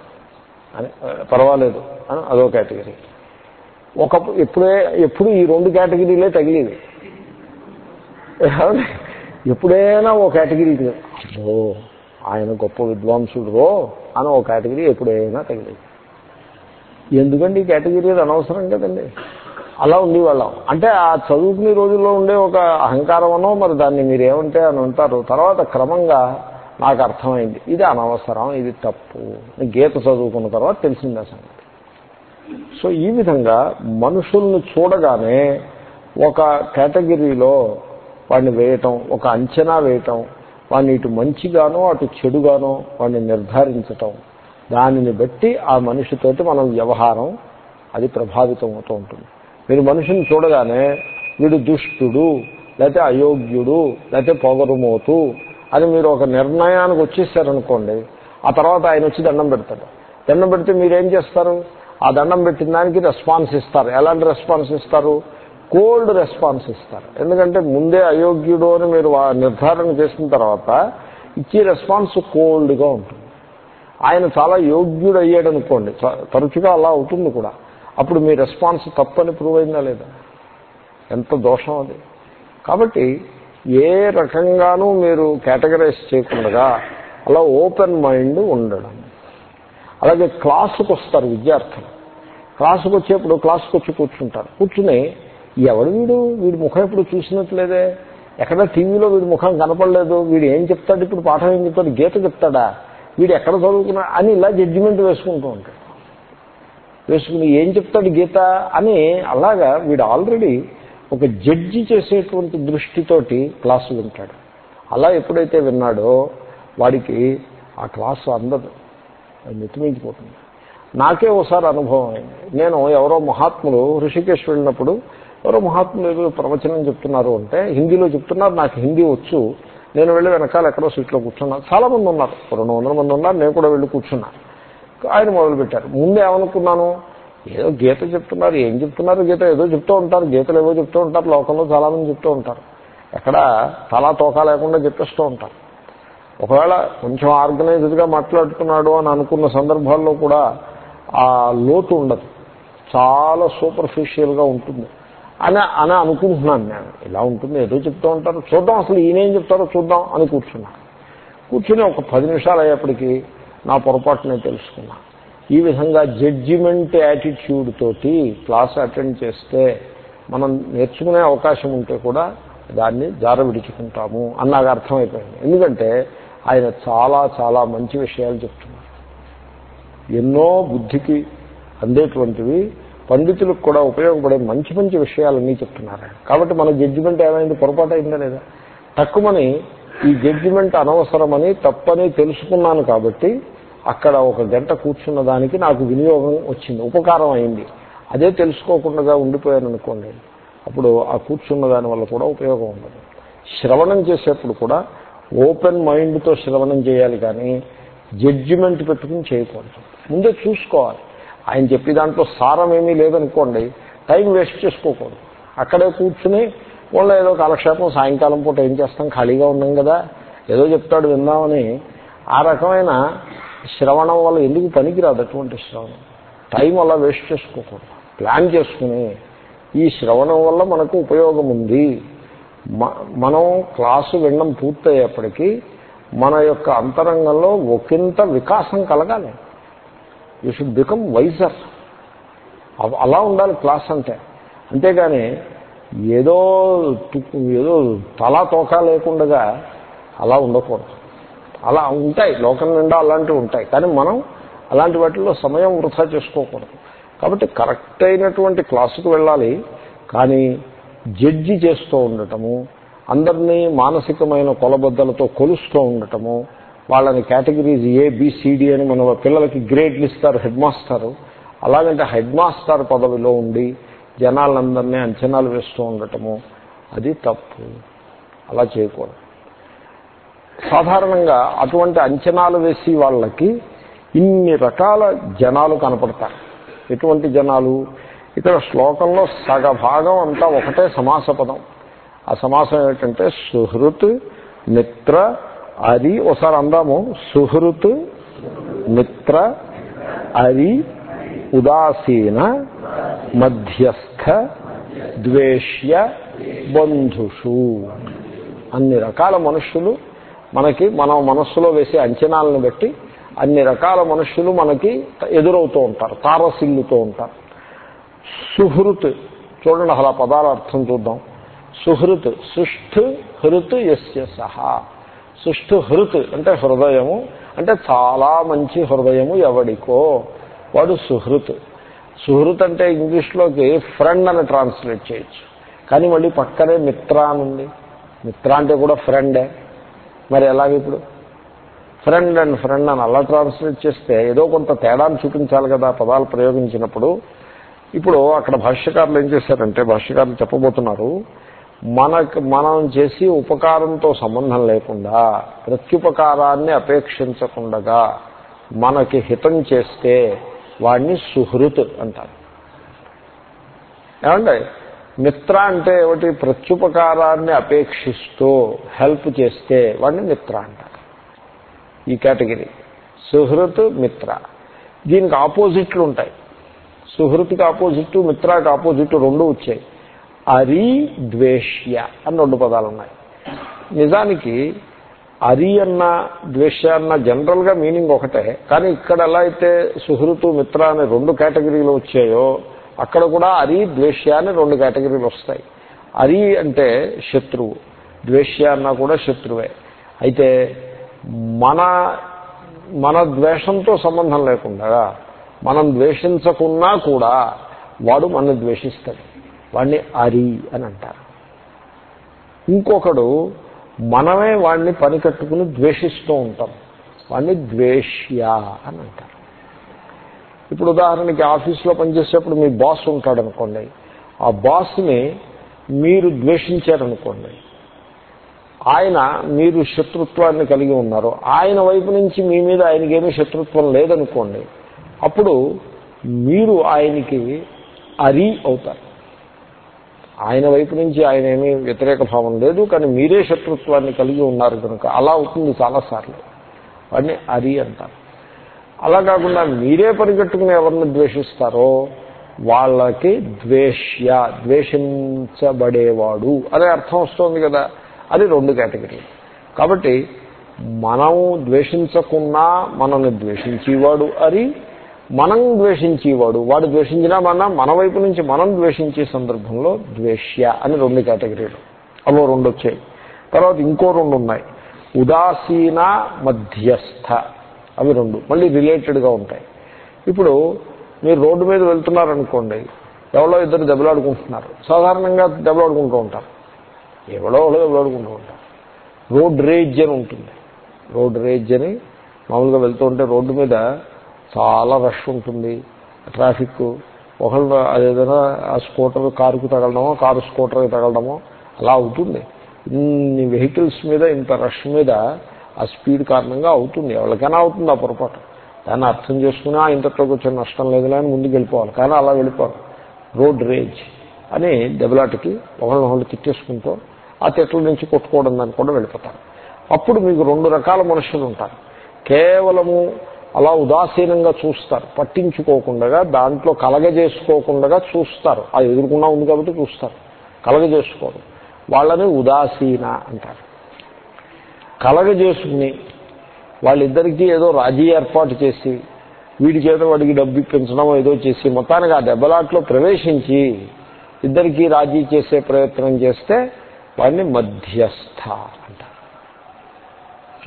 అని పర్వాలేదు. అని అదో కేటగిరీ. ఒకప్పుడు ఎప్పుడే ఎప్పుడు ఈ రెండు కేటగిరీలే తగిలేవి ఎప్పుడైనా ఓ కేటగిరీ ఓ ఆయన గొప్ప విద్వాంసుడు రో అని ఒక కేటగిరీ ఎప్పుడైనా తగిలేదు. ఎందుకండి ఈ కేటగిరీ అది అనవసరం కదండి? అలా ఉండేవాళ్ళం. అంటే ఆ చదువుకునే రోజుల్లో ఉండే ఒక అహంకారం అనో మరి దాన్ని మీరు ఏమంటే అని అంటారు. తర్వాత క్రమంగా నాకు అర్థమైంది. ఇది అనవసరం ఇది తప్పు. గీత చదువుకున్న తర్వాత తెలిసింది అసలు సంగతి. సో ఈ విధంగా మనుషుల్ని చూడగానే ఒక కేటగిరీలో వాడిని వేయటం ఒక అంచనా వేయటం వాడిని ఇటు మంచిగానో అటు చెడుగానో వాడిని నిర్ధారించటం దానిని బట్టి ఆ మనిషితోటి మనం వ్యవహారం అది ప్రభావితం అవుతూ ఉంటుంది. మీరు మనిషిని చూడగానే వీడు దుష్టుడు లేకపోతే అయోగ్యుడు లేకపోతే పొగరుమోతు అని మీరు ఒక నిర్ణయానికి వచ్చేసారనుకోండి ఆ తర్వాత ఆయన వచ్చి దండం పెడతాడు. దండం పెడితే మీరేం చేస్తారు? ఆ దండం పెట్టిన దానికి రెస్పాన్స్ ఇస్తారు. ఎలాంటి రెస్పాన్స్ ఇస్తారు? కోల్డ్ రెస్పాన్స్ ఇస్తారు. ఎందుకంటే ముందే అయోగ్యుడు అని మీరు నిర్ధారణ చేసిన తర్వాత ఇచ్చే రెస్పాన్స్ కోల్డ్గా ఉంటుంది. ఆయన చాలా యోగ్యుడు అయ్యాడు అనుకోండి తరచుగా అలా అవుతుంది కూడా. అప్పుడు మీ రెస్పాన్స్ తప్పని ప్రూవ్ అయిందా లేదా? ఎంత దోషం అది. కాబట్టి ఏ రకంగానూ మీరు కేటగరైజ్ చేయకుండా అలా ఓపెన్ మైండ్ ఉండడం. అలాగే క్లాసుకు వస్తారు విద్యార్థులు. క్లాసుకు వచ్చేప్పుడు క్లాసుకు వచ్చి కూర్చుంటారు. కూర్చుని ఎవడు వీడు? వీడి ముఖం ఎప్పుడు చూసినట్లేదే? ఎక్కడ టీవీలో వీడి ముఖం కనపడలేదు? వీడు ఏం చెప్తాడు? ఇప్పుడు పాఠం ఏం చెప్తాడు? గీత చెప్తాడా? వీడు ఎక్కడ చదువుకున్నా అని ఇలా జడ్జిమెంట్ వేసుకుంటూ ఉంటాడు. వేసుకుని ఏం చెప్తాడు గీత? అని అలాగా వీడు ఆల్రెడీ ఒక జడ్జి చేసేటువంటి దృష్టితోటి క్లాసు వింటాడు. అలా ఎప్పుడైతే విన్నాడో వాడికి ఆ క్లాసు అందదు. అది మితిమించిపోతుంది నాకే ఓసారి అనుభవం అయింది. నేను ఎవరో మహాత్ములు ఋషికేశ్ వెళ్ళినప్పుడు ఎవరో మహాత్ములు ఏదో ప్రవచనం చెప్తున్నారు అంటే హిందీలో చెప్తున్నారు నాకు హిందీ వచ్చు నేను వెళ్ళి వెనకాల ఎక్కడో సీట్లో కూర్చున్నాను చాలా మంది ఉన్నారు. రెండు వందల మంది ఉన్నారు నేను కూడా వెళ్ళి కూర్చున్నా. ఆయన మొదలుపెట్టారు. ముందు ఏమనుకున్నాను? ఏదో గీత చెప్తున్నారు ఏం చెప్తున్నారు గీత? ఏదో చెప్తూ ఉంటారు గీతలు ఏవో చెప్తూ ఉంటారు లోకంలో చాలామంది చెప్తూ ఉంటారు. ఎక్కడ తలా తోక లేకుండా చెప్పేస్తూ ఉంటారు. ఒకవేళ కొంచెం ఆర్గనైజ్డ్గా మాట్లాడుతున్నాడు అని అనుకున్న సందర్భాల్లో కూడా ఆ లోతు ఉండదు. చాలా సూపర్ఫిషియల్గా ఉంటుంది. అని అని అనుకుంటున్నాను నేను. ఇలా ఉంటుంది ఏదో చెప్తూ ఉంటారు. చూద్దాం అసలు ఈయనేం చెప్తారో చూద్దాం అని కూర్చున్నాను కూర్చుని ఒక పది నిమిషాలు అయ్యేప్పటికీ నా పొరపాటునే తెలుసుకున్నాను. ఈ విధంగా జడ్జిమెంట్ యాటిట్యూడ్ తోటి క్లాస్ అటెండ్ చేస్తే మనం నేర్చుకునే అవకాశం ఉంటే కూడా దాన్ని జార విడుచుకుంటాము అని నాకు అర్థమైపోయింది. ఎందుకంటే ఆయన చాలా చాలా మంచి విషయాలు చెప్తున్నారు. ఎన్నో బుద్ధికి అందేటువంటివి పండితులకు కూడా ఉపయోగపడే మంచి మంచి విషయాలన్నీ చెప్తున్నారు కాబట్టి మన జడ్జిమెంట్ ఏమైంది? పొరపాటు అయిందా లేదా? తక్కువని ఈ జడ్జిమెంట్ అనవసరమని తప్పని తెలుసుకున్నాను కాబట్టి అక్కడ ఒక గంట కూర్చున్న దానికి నాకు వినియోగం వచ్చింది ఉపకారం అయింది. అదే తెలుసుకోకుండా ఉండిపోయాను అనుకోండి అప్పుడు ఆ కూర్చున్న దాని వల్ల కూడా ఉపయోగం ఉండదు. శ్రవణం చేసేప్పుడు కూడా ఓపెన్ మైండ్తో శ్రవణం చేయాలి కానీ జడ్జిమెంట్ పెట్టుకుని చేయకూడదు. ముందే చూసుకోవాలి. ఆయన చెప్పే దాంట్లో సారం ఏమీ లేదనుకోండి టైం వేస్ట్ చేసుకోకూడదు. అక్కడే కూర్చుని వాళ్ళ ఏదో కాలక్షేపం సాయంకాలం పూట ఏం చేస్తాం ఖాళీగా ఉన్నాం కదా ఏదో చెప్తాడు విందామని ఆ రకమైన శ్రవణం వల్ల ఎందుకు పనికిరాదు అటువంటి శ్రవణం? టైం అలా వేస్ట్ చేసుకోకూడదు. ప్లాన్ చేసుకుని ఈ శ్రవణం వల్ల మనకు ఉపయోగం ఉంది. మ- మనం క్లాసు వినడం పూర్తయ్యేప్పటికీ మన యొక్క అంతరంగంలో ఒకంత వికాసం కలగాలి. యూ షుడ్ బికమ్ వైజర్ అలా ఉండాలి క్లాస్ అంటే. అంతేగాని ఏదో ఏదో తలా తోక లేకుండా అలా ఉండకూడదు. అలా ఉంటాయి. లోకం నిండా అలాంటివి ఉంటాయి. కానీ మనం అలాంటి వాటిల్లో సమయం వృధా చేసుకోకూడదు. కాబట్టి కరెక్ట్ అయినటువంటి క్లాసుకు వెళ్ళాలి. కానీ జడ్జి చేస్తూ ఉండటము అందరినీ మానసికమైన కొలబద్దలతో కొలుస్తూ ఉండటము వాళ్ళని కేటగిరీస్ ఏ అని మన పిల్లలకి గ్రేడ్లు ఇస్తారు హెడ్ మాస్టర్. అలాగంటే హెడ్ మాస్టర్ పదవిలో ఉండి జనాలందరినీ అంచనాలు వేస్తూ ఉండటము అది తప్పు. అలా చేయకూడదు. సాధారణంగా అటువంటి అంచనాలు వేసి వాళ్ళకి ఇన్ని రకాల జనాలు కనపడతారు. ఎటువంటి జనాలు? ఇక్కడ శ్లోకంలో సగభాగం అంతా ఒకటే సమాస పదం. ఆ సమాసం ఏమిటంటే సుహృత్ మిత్ర అరి ఒకసారి అందాము. సుహృత్ మిత్ర అరి ఉదాసీన మధ్యస్థ ద్వేష్య బంధుషు. అన్ని రకాల మనుషులు మనకి మనం మనస్సులో వేసే అంచనాలను బట్టి అన్ని రకాల మనుషులు మనకి ఎదురవుతూ ఉంటారు తారసిల్లుతూ ఉంటారు. సుహృత్ చూడండి అసలు ఆ పదాల అర్థం చూద్దాం. సుహృత్ సుష్ఠు హృత్ ఎస్య సహా. సుష్ఠు హృత్ అంటే హృదయము అంటే చాలా మంచి హృదయము ఎవడికో. వాడు సుహృత్. సుహృత్ అంటే ఇంగ్లీష్లోకి ఫ్రెండ్ అని ట్రాన్స్లేట్ చేయొచ్చు. కానీ మళ్ళీ పక్కనే మిత్ర అని ఉంది. మిత్ర అంటే కూడా ఫ్రెండే. మరి ఎలాగ ఇప్పుడు? ఫ్రెండ్ అండ్ ఫ్రెండ్ అని అలా ట్రాన్స్లేట్ చేస్తే ఏదో కొంత తేడాను చూపించాలి కదా పదాలు ప్రయోగించినప్పుడు. ఇప్పుడు అక్కడ భాష్యకారులు ఏం చేశారంటే భాష్యకారులు చెప్పబోతున్నారు మనకు మనం చేసి ఉపకారంతో సంబంధం లేకుండా ప్రత్యుపకారాన్ని అపేక్షించకుండా మనకి హితం చేస్తే వాడిని సుహృత్ అంటారు. ఏమండి? మిత్ర అంటే ఏమిటి? ప్రత్యుపకారాన్ని అపేక్షిస్తూ హెల్ప్ చేస్తే వాడిని మిత్ర అంటారు. ఈ కేటగిరీ. సుహృత్ మిత్ర. దీనికి ఆపోజిట్లు ఉంటాయి. సుహృత్కి ఆపోజిట్ మిత్రాకి ఆపోజిట్ రెండు వచ్చాయి. అరి ద్వేష్య అని రెండు పదాలు ఉన్నాయి. నిజానికి అరి అన్న ద్వేష్య అన్న జనరల్గా మీనింగ్ ఒకటే. కానీ ఇక్కడ ఎలా అయితే సుహృతు మిత్ర అనే రెండు కేటగిరీలు వచ్చాయో అక్కడ కూడా అరి ద్వేష్య అని రెండు కేటగిరీలు వస్తాయి. అరి అంటే శత్రువు. ద్వేష్య అన్నా కూడా శత్రువే. అయితే మన మన ద్వేషంతో సంబంధం లేకుండా మనం ద్వేషించకున్నా కూడా వాడు మన ద్వేషిస్తాడు. వాడిని అరి అని అంటారు. ఇంకొకడు మనమే వాడిని పని కట్టుకుని ద్వేషిస్తూ ఉంటాం. వాడిని ద్వేష్య అని అంటారు. ఇప్పుడు ఉదాహరణకి ఆఫీస్లో పనిచేసేప్పుడు మీ బాస్ ఉంటాడు అనుకోండి ఆ బాస్ని మీరు ద్వేషించారనుకోండి. ఆయన మీరు శత్రుత్వాన్ని కలిగి ఉన్నారు. ఆయన వైపు నుంచి మీ మీద ఆయనకేమీ శత్రుత్వం లేదనుకోండి. అప్పుడు మీరు ఆయనకి అరి అవుతారు. ఆయన వైపు నుంచి ఆయన ఏమీ వ్యతిరేక భావం లేదు కానీ మీరే శత్రుత్వాన్ని కలిగి ఉన్నారు కనుక అలా అవుతుంది చాలాసార్లు. వాడిని అరి అంటారు. అలా కాకుండా మీరే పరిగెట్టుకుని ఎవరిని ద్వేషిస్తారో వాళ్ళకి ద్వేష్య ద్వేషించబడేవాడు. అనే అర్థం వస్తుంది కదా. అది రెండు కేటగిరీలు. కాబట్టి మనం ద్వేషించకున్నా మనల్ని ద్వేషించేవాడు అని మనం ద్వేషించేవాడు. వాడు ద్వేషించినా మన మన వైపు నుంచి మనం ద్వేషించే సందర్భంలో ద్వేష్య అని రెండు కేటగిరీలు. అవో రెండు వచ్చాయి. తర్వాత ఇంకో రెండు ఉన్నాయి. ఉదాసీన మధ్యస్థ. అవి రెండు మళ్ళీ రిలేటెడ్గా ఉంటాయి. ఇప్పుడు మీరు రోడ్డు మీద వెళ్తున్నారనుకోండి ఎవరో ఇద్దరు దెబ్బలాడుకుంటున్నారు. సాధారణంగా దెబ్బలాడుకుంటూ ఉంటారు. ఎవడో ఒకడు దెబ్బలాడుకుంటూ ఉంటారు. రోడ్ రేజ్ అని ఉంటుంది. రోడ్ రేజ్ అని మామూలుగా వెళ్తూ ఉంటే రోడ్డు మీద చాలా రష్ ఉంటుంది. ట్రాఫిక్ ఒకళ్ళు అదేదైనా ఆ స్కూటర్ కారుకు తగలడమో కారు స్కూటర్కి తగలడమో అలా అవుతుంది. ఇన్ని వెహికల్స్ మీద ఇంత రష్ మీద ఆ స్పీడ్ కారణంగా అవుతుంది. ఎవరికైనా అవుతుంది ఆ పొరపాటు. దాన్ని అర్థం చేసుకుని ఆ ఇంతట్లోకి వచ్చే నష్టం లేదులే అని ముందుకు వెళ్ళిపోవాలి. కానీ అలా వెళ్ళిపోవాలి. రోడ్ రేజ్ అని దెబ్బలాటకి ఒకళ్ళని ఒకళ్ళు తిట్టేసుకుంటూ ఆ తిట్ల నుంచి కొట్టుకోవడం దాన్ని కూడా వెళ్ళిపోతారు. అప్పుడు మీకు రెండు రకాల మనుషులు ఉంటారు. కేవలము అలా ఉదాసీనంగా చూస్తారు. పట్టించుకోకుండా దాంట్లో కలగజేసుకోకుండా చూస్తారు. ఆ ఎదురుకుండా ఉంది కాబట్టి చూస్తారు. కలగజేసుకోరు వాళ్ళని ఉదాసీన అంటారు. కలగజేసుకుని వాళ్ళిద్దరికీ ఏదో రాజీ ఏర్పాటు చేసి వీడి చేత వాడికి డబ్బు ఇప్పించడం ఏదో చేసి మొత్తానికి ఆ దెబ్బలాట్లో ప్రవేశించి ఇద్దరికీ రాజీ చేసే ప్రయత్నం చేస్తే వాడిని మధ్యస్థ అంటారు.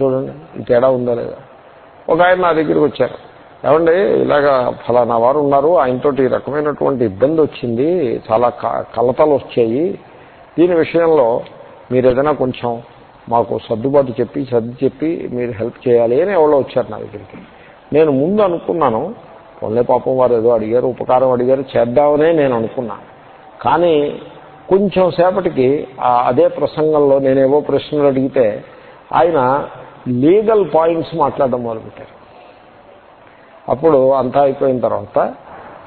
చూడండి తేడా ఉందా లేదా? ఒక ఆయన నా దగ్గరికి వచ్చారు. ఏమండి ఇలాగా ఫలానా వారు ఉన్నారు ఆయనతోటి ఈ రకమైనటువంటి ఇబ్బంది వచ్చింది చాలా కలతలు వచ్చాయి. దీని విషయంలో మీరు ఏదైనా కొంచెం మాకు సర్దుబాటు చెప్పి సర్ది చెప్పి మీరు హెల్ప్ చేయాలి అని ఎవరో వచ్చారు నా దగ్గరికి. నేను ముందు అనుకున్నాను పొన్లే పాపం వారు ఏదో అడిగారు ఉపకారం అడిగారు చేద్దామనే నేను అనుకున్నాను కానీ కొంచెం సేపటికి అదే ప్రసంగంలో నేనేవో ప్రశ్నలు అడిగితే ఆయన లీగల్ పాయింట్స్ మాట్లాడడం మొదలుపెట్టారు. అప్పుడు అంతా అయిపోయిన తర్వాత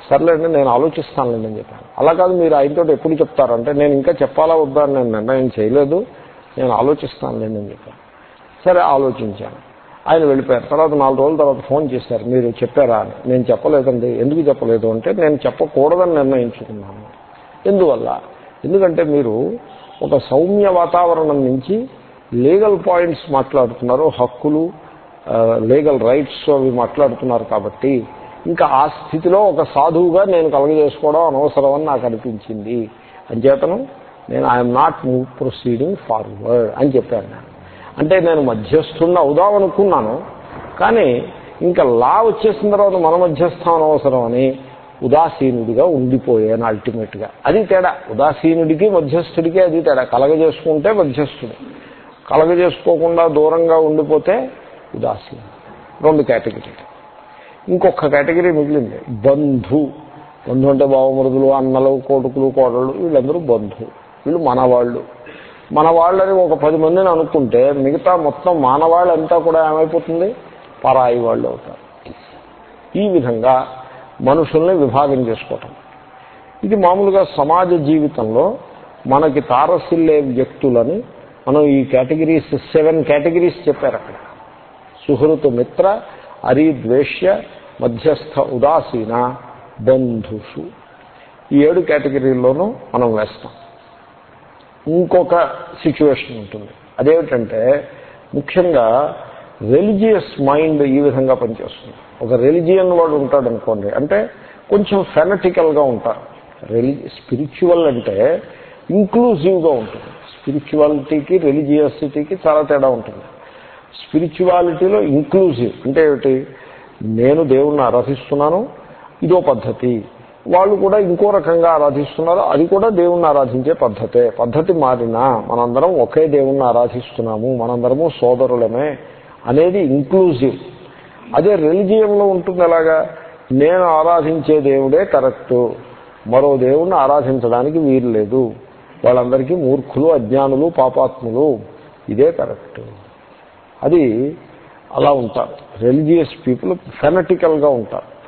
సర్లేండి నేను ఆలోచిస్తానులేండి అని చెప్పాను. అలా కాదు మీరు ఆయనతో ఎప్పుడు చెప్తారంటే నేను ఇంకా చెప్పాలా వద్దా అని నేను నిర్ణయం చేయలేదు. నేను ఆలోచిస్తానులేండి అని చెప్పాను. సరే ఆలోచించాను. ఆయన వెళ్ళిపోయారు. తర్వాత నాలుగు రోజుల తర్వాత ఫోన్ చేశారు. మీరు చెప్పారా అని. నేను చెప్పలేదండి. ఎందుకు చెప్పలేదు అంటే నేను చెప్పకూడదని నిర్ణయించుకున్నాను. ఎందువల్ల? ఎందుకంటే మీరు ఒక సౌమ్య వాతావరణం నుంచి లీగల్ పాయింట్స్ మాట్లాడుతున్నారు హక్కులు లీగల్ రైట్స్ అవి మాట్లాడుతున్నారు కాబట్టి ఇంకా ఆ స్థితిలో ఒక సాధువుగా నేను కలగజేసుకోవడం అనవసరం అని నాకు అనిపించింది. అంచేతను నేను I'm not move proceeding forward అని చెప్పాను నేను అంటే నేను మధ్యస్థుడిని అవుదాం అనుకున్నాను కానీ ఇంకా లా వచ్చేసిన తర్వాత మన మధ్యస్థం అనవసరం అని ఉదాసీనుడిగా ఉండిపోయాను అల్టిమేట్గా. అది తేడా. ఉదాసీనుడికి మధ్యస్థుడికి అది తేడా. కలగజేసుకుంటే మధ్యస్థుడు. కలగజేసుకోకుండా దూరంగా ఉండిపోతే ఉదాసీను రెండు కేటగిరీ ఇంకొక కేటగిరీ మిగిలింది. బంధు. బంధు అంటే బావమరుదులు అన్నలు కొడుకులు కోడళ్ళు వీళ్ళందరూ బంధువు వీళ్ళు మనవాళ్ళు. మన వాళ్ళని ఒక పది మందిని అనుకుంటే మిగతా మొత్తం మానవాళ్ళంతా కూడా ఏమైపోతుంది? పరాయి వాళ్ళు అవుతారు. ఈ విధంగా మనుషుల్ని విభాగం చేసుకోవటం. ఇది మామూలుగా సమాజ జీవితంలో మనకి తారసిల్లే వ్యక్తులని మనం ఈ కేటగిరీస్ సెవెన్ కేటగిరీస్ చెప్పారు అక్కడ. సుహృతు మిత్ర అరిద్వేష్య మధ్యస్థ ఉదాసీన బంధుషు. ఈ ఏడు కేటగిరీల్లోనూ మనం వేస్తాం. ఇంకొక సిచ్యువేషన్ ఉంటుంది. అదేమిటంటే ముఖ్యంగా రిలీజియస్ మైండ్ ఈ విధంగా పనిచేస్తుంది. ఒక రిలీజియన్ వాడు ఉంటాడు అనుకోండి అంటే కొంచెం ఫెనటికల్గా ఉంటారు రెలి స్పిరిచువల్ అంటే ఇంక్లూజివ్గా ఉంటుంది. స్పిరిచువాలిటీకి రిలీజియసిటీకి చాలా తేడా ఉంటుంది. స్పిరిచువాలిటీలో ఇంక్లూజివ్ అంటే ఏమిటి? నేను దేవుణ్ణి ఆరాధిస్తున్నాను ఇదో పద్ధతి. వాళ్ళు కూడా ఇంకో రకంగా ఆరాధిస్తున్నారు. అది కూడా దేవుణ్ణి ఆరాధించే పద్ధతే. పద్ధతి మారినా మనందరం ఒకే దేవుణ్ణి ఆరాధిస్తున్నాము. మనందరము సోదరులమే అనేది ఇంక్లూజివ్ అదే రిలిజియన్లో ఉంటుంది ఎలాగా నేను ఆరాధించే దేవుడే కరెక్టు. మరో దేవుణ్ణి ఆరాధించడానికి వీలు లేదు. వాళ్ళందరికీ మూర్ఖులు అజ్ఞానులు పాపాత్ములు. ఇదే కరెక్ట్. అది అలా ఉంటారు. రిలీజియస్ పీపుల్ ఫెనటికల్గా ఉంటారు.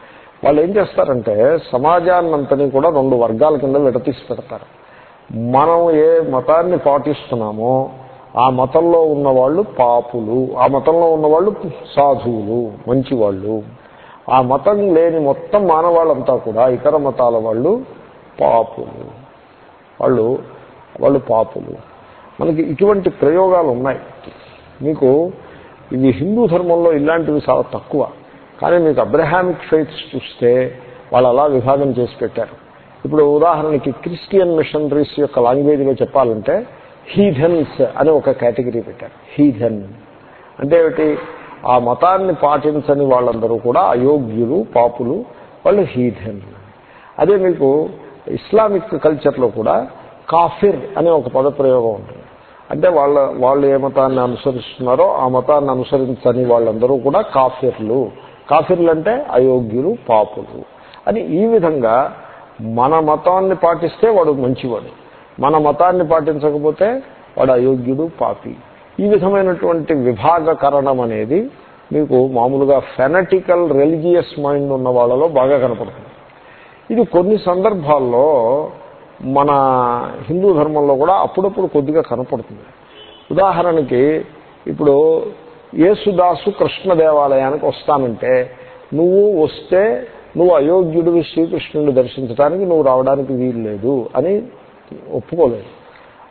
వాళ్ళు ఏం చేస్తారంటే సమాజాన్నంతని కూడా రెండు వర్గాల కింద విడతీసి పెడతారు మనం ఏ మతాన్ని పాటిస్తున్నామో ఆ మతంలో ఉన్నవాళ్ళు పాపులు ఆ మతంలో ఉన్నవాళ్ళు సాధువులు మంచివాళ్ళు. ఆ మతం లేని మొత్తం మానవాళ్ళంతా కూడా ఇతర మతాల వాళ్ళు పాపులు. వాళ్ళు వాళ్ళు పాపులు. మనకి ఇటువంటి ప్రయోగాలు ఉన్నాయి. మీకు ఇవి హిందూ ధర్మంలో ఇలాంటివి చాలా తక్కువ. కానీ మీకు అబ్రహామిక్ ఫెయిత్స్ చూస్తే వాళ్ళు అలా విభాగం చేసి పెట్టారు. ఇప్పుడు ఉదాహరణకి క్రిస్టియన్ మిషనరీస్ యొక్క లాంగ్వేజ్లో చెప్పాలంటే హీథెన్స్ అని ఒక కేటగిరీ పెట్టారు. హీథెన్. అంటే ఏమిటి? ఆ మతాన్ని పాటించని వాళ్ళందరూ కూడా అయోగ్యులు పాపులు వాళ్ళు హీథెన్. అదే మీకు ఇస్లామిక్ కల్చర్లో కూడా కాఫిర్ అనే ఒక పదప్రయోగం ఉంటుంది. అంటే వాళ్ళ వాళ్ళు ఏ మతాన్ని అనుసరిస్తున్నారో ఆ మతాన్ని అనుసరించని వాళ్ళందరూ కూడా కాఫిర్లు. కాఫిర్లు అంటే అయోగ్యులు పాపులు. అని ఈ విధంగా మన మతాన్ని పాటిస్తే వాడు మంచివాడు. మన మతాన్ని పాటించకపోతే వాడు అయోగ్యుడు పాపి. ఈ విధమైనటువంటి విభాగకరణం అనేది మీకు మామూలుగా ఫెనటికల్ రిలీజియస్ మైండ్ ఉన్న వాళ్ళలో బాగా కనపడుతుంది. ఇది కొన్ని సందర్భాల్లో మన హిందూ ధర్మంలో కూడా అప్పుడప్పుడు కొద్దిగా కనపడుతుంది. ఉదాహరణకి ఇప్పుడు యేసుదాసు కృష్ణ దేవాలయానికి వస్తానంటే నువ్వు వస్తే నువ్వు అయోగ్యుడివి శ్రీకృష్ణుని దర్శించడానికి నువ్వు రావడానికి వీలు లేదు అని ఒప్పుకోలేదు.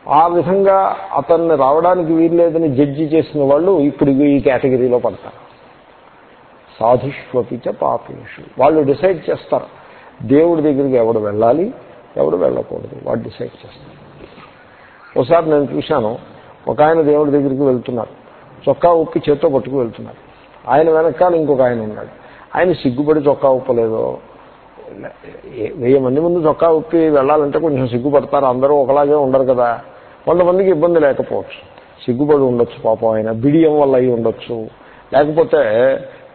ఆ విధంగా అతన్ని రావడానికి వీలు లేదని జడ్జి చేసిన వాళ్ళు ఇప్పుడు ఈ కేటగిరీలో పడతారు. సాధుష్వపిచ పాపేషు. వాళ్ళు డిసైడ్ చేస్తారు. దేవుడి దగ్గరికి ఎవడు వెళ్ళాలి ఎవడు వెళ్ళకూడదు. వాడు డిసైడ్ చేస్తారు. ఒకసారి నేను చూశాను ఒక ఆయన దేవుడి దగ్గరికి వెళ్తున్నారు. చొక్కా ఉప్పి చేత్తో పట్టుకు వెళ్తున్నారు. ఆయన వెనకాల ఇంకొక ఆయన ఉన్నాడు. ఆయన సిగ్గుపడి చొక్కా ఉప్పలేదో. వెయ్యి మంది ముందు చొక్కా ఉప్పి వెళ్ళాలంటే కొంచెం సిగ్గుపడతారు. అందరూ ఒకలాగే ఉండరు కదా. కొంతమందికి ఇబ్బంది లేకపోవచ్చు. సిగ్గుపడి ఉండొచ్చు పాపం ఆయన. బిడియం వల్ల అయి ఉండొచ్చు. లేకపోతే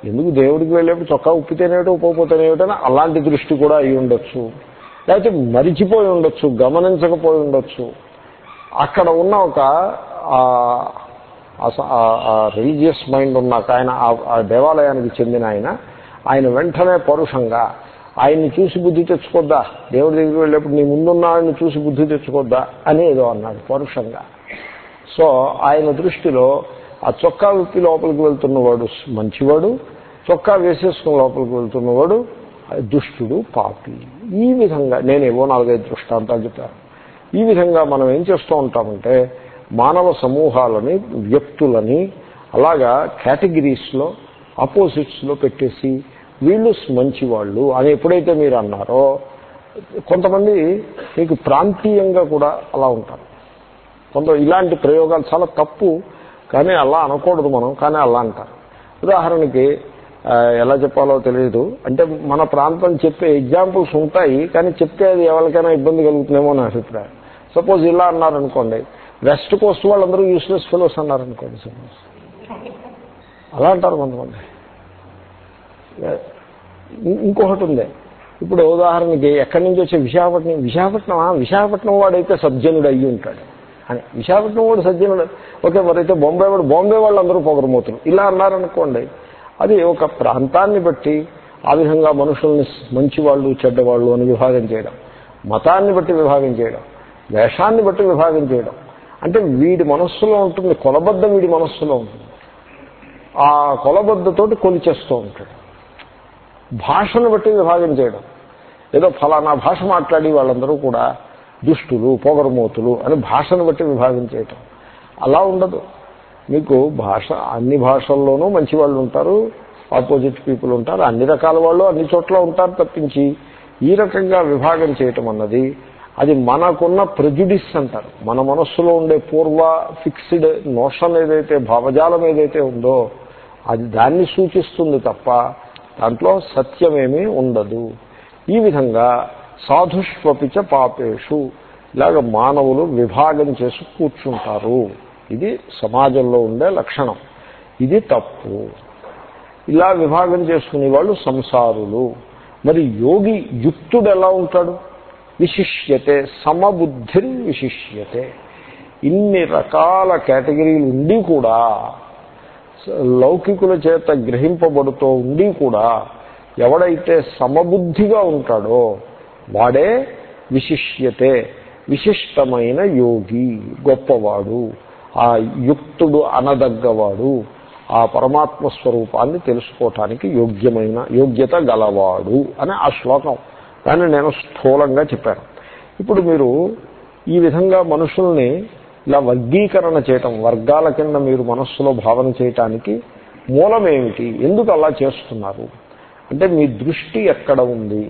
ఎందుకు దేవుడికి వెళ్ళేప్పుడు చొక్కా ఉప్పితేనేమిటో ఉప్పకపోతేనేమిటని అలాంటి దృష్టి కూడా అయి ఉండొచ్చు. లేకపోతే మరిచిపోయి ఉండొచ్చు. గమనించకపోయి ఉండొచ్చు. అక్కడ ఉన్న ఒక రిలీజియస్ మైండ్ ఉన్న ఆయన ఆ దేవాలయానికి చెందిన ఆయన ఆయన వెంటనే పరుషంగా ఆయన్ని చూసి బుద్ధి తెచ్చుకోద్దా? దేవుడి దగ్గరికి వెళ్ళేప్పుడు నీ ముందున్న ఆయన్ని చూసి బుద్ధి తెచ్చుకోద్దా? అని ఏదో అన్నాడు పరుషంగా. సో ఆయన దృష్టిలో ఆ చొక్కా విప్పి లోపలికి వెళ్తున్నవాడు మంచివాడు చొక్కా వేసేసుకుని లోపలికి వెళ్తున్నవాడు దుష్టుడు పాపి. ఈ విధంగా నేను ఏవో నాలుగైదు దృష్టాంతాలు చెప్పాను. ఈ విధంగా మనం ఏం చేస్తూ ఉంటామంటే మానవ సమూహాలని వ్యక్తులని అలాగా కేటగిరీస్లో ఆపోజిట్స్లో పెట్టేసి వీళ్ళు మంచివాళ్ళు అని ఎప్పుడైతే మీరు అన్నారో కొంతమంది మీకు ప్రాంతీయంగా కూడా అలా ఉంటారు. కొంత ఇలాంటి ప్రయోగాలు చాలా తప్పు కానీ అలా అనకూడదు మనం కానీ అలా అంటారు. ఉదాహరణకి ఎలా చెప్పాలో తెలియదు అంటే మన ప్రాంతం చెప్పే ఎగ్జాంపుల్స్ ఉంటాయి కానీ చెప్తే అది ఎవరికైనా ఇబ్బంది కలుగుతుందేమో నా అభిప్రాయం. సపోజ్ ఇలా అన్నారనుకోండి వెస్ట్ కోస్ట్ వాళ్ళందరూ యూస్లెస్ ఫెలోస్ అన్నారనుకోండి సపోజ్. అలా అంటారు కొంతమంది. ఇంకొకటి ఉంది. ఇప్పుడు ఉదాహరణకి ఎక్కడి నుంచి వచ్చే విశాఖపట్నం విశాఖపట్నం విశాఖపట్నం వాడైతే సజ్జనుడు అయ్యి ఉంటాడు. అని విశాఖపట్నం వాడు సజ్జనుడు. ఓకే మరైతే బొంబే వాడు బాంబే వాళ్ళు అందరూ పొగరమవుతున్నారు ఇలా అన్నారనుకోండి అది ఒక ప్రాంతాన్ని బట్టి ఆ విధంగా మనుషుల్ని మంచివాళ్ళు చెడ్డవాళ్ళు అని విభాగం చేయడం. మతాన్ని బట్టి విభాగం చేయడం. వేషాన్ని బట్టి విభాగం చేయడం. అంటే వీడి మనస్సులో ఉంటుంది కొలబద్ద వీడి మనస్సులో ఉంటుంది. ఆ కొలబద్దతోటి కొలిచేస్తూ ఉంటాడు. భాషను బట్టి విభాగం చేయడం. ఏదో ఫలానా భాష మాట్లాడి వాళ్ళందరూ కూడా దుష్టులు పొగరమూతులు అని భాషను బట్టి విభాగం చేయటం. అలా ఉండదు. మీకు భాష అన్ని భాషల్లోనూ మంచి వాళ్ళు ఉంటారు ఆపోజిట్ పీపుల్ ఉంటారు అన్ని రకాల వాళ్ళు అన్ని చోట్ల ఉంటారు తప్పించి ఈ రకంగా విభాగం చేయటం అన్నది అది మనకున్న ప్రెజుడిస్ అంటారు. మన మనస్సులో ఉండే పూర్వ ఫిక్స్డ్ నోషన్ ఏదైతే భావజాలం ఏదైతే ఉందో అది దాన్ని సూచిస్తుంది తప్ప దాంట్లో సత్యమేమీ ఉండదు. ఈ విధంగా సాధుష్వపిచ పాపేషు ఇలాగ మానవులు విభాగం చేసి కూర్చుంటారు. ఇది సమాజంలో ఉండే లక్షణం. ఇది తప్పు. ఇలా విభాగం చేసుకునే వాళ్ళు సంసారులు. మరి యోగి యుక్తుడు ఎలా ఉంటాడు? విశిష్యతే సమబుద్ధిని విశిష్యతే. ఇన్ని రకాల కేటగిరీలు ఉండి కూడా లౌకికుల చేత గ్రహింపబడుతూ ఉండి కూడా ఎవడైతే సమబుద్ధిగా ఉంటాడో వాడే విశిష్యతే విశిష్టమైన యోగి గొప్పవాడు ఆ యుక్తుడు అనదగ్గవాడు ఆ పరమాత్మ స్వరూపాన్ని తెలుసుకోవటానికి యోగ్యమైన యోగ్యత గలవాడు అని ఆ శ్లోకం. దాన్ని నేను స్థూలంగా చెప్పాను. ఇప్పుడు మీరు ఈ విధంగా మనుషుల్ని ఇలా వర్గీకరణ చేయటం వర్గాల కింద మీరు మనస్సులో భావన చేయటానికి మూలమేమిటి? ఎందుకు అలా చేస్తున్నారు? అంటే మీ దృష్టి ఎక్కడ ఉంది?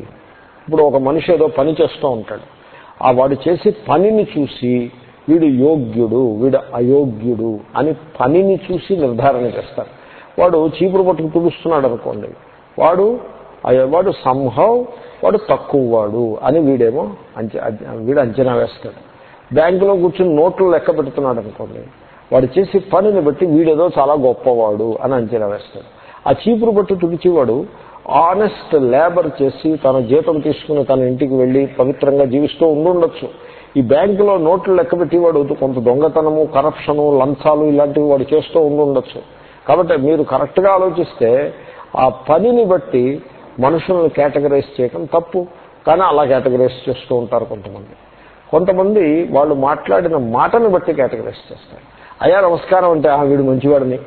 ఇప్పుడు ఒక మనిషి ఏదో పని చేస్తూ ఉంటాడు. ఆ వాడు చేసే పనిని చూసి వీడు యోగ్యుడు వీడు అయోగ్యుడు అని పనిని చూసి నిర్ధారణ చేస్తారు. వాడు చీపురు పట్టుకు తుడుస్తున్నాడు అనుకోండి. వాడు వాడు సంహవ్ వాడు తక్కువ వాడు అని వీడేమో అంచ వీడు అంచనా వేస్తాడు. బ్యాంకులో కూర్చుని నోట్లు లెక్క పెడుతున్నాడు అనుకోండి వాడు చేసే పనిని బట్టి వీడేదో చాలా గొప్పవాడు అని అంచనా వేస్తాడు. ఆ చీపురు బట్టి తుడిచేవాడు ఆనెస్ట్ లేబర్ చేసి తన జీతం తీసుకుని తన ఇంటికి వెళ్ళి పవిత్రంగా జీవిస్తూ ఉండుండొచ్చు. ఈ బ్యాంకులో నోట్లు లెక్క పెట్టేవాడు కొంత దొంగతనము కరప్షను లంచాలు ఇలాంటివి వాడు చేస్తూ ఉండుండొచ్చు. కాబట్టి మీరు కరెక్ట్గా ఆలోచిస్తే ఆ పనిని బట్టి మనుషులను కేటగరైజ్ చేయడం తప్పు. కానీ అలా కేటగరైజ్ చేస్తూ ఉంటారు కొంతమంది. కొంతమంది వాళ్ళు మాట్లాడిన మాటను బట్టి కేటగరైజ్ చేస్తారు. అయ్యా నమస్కారం అంటే ఆ వీడు మంచివాడిని.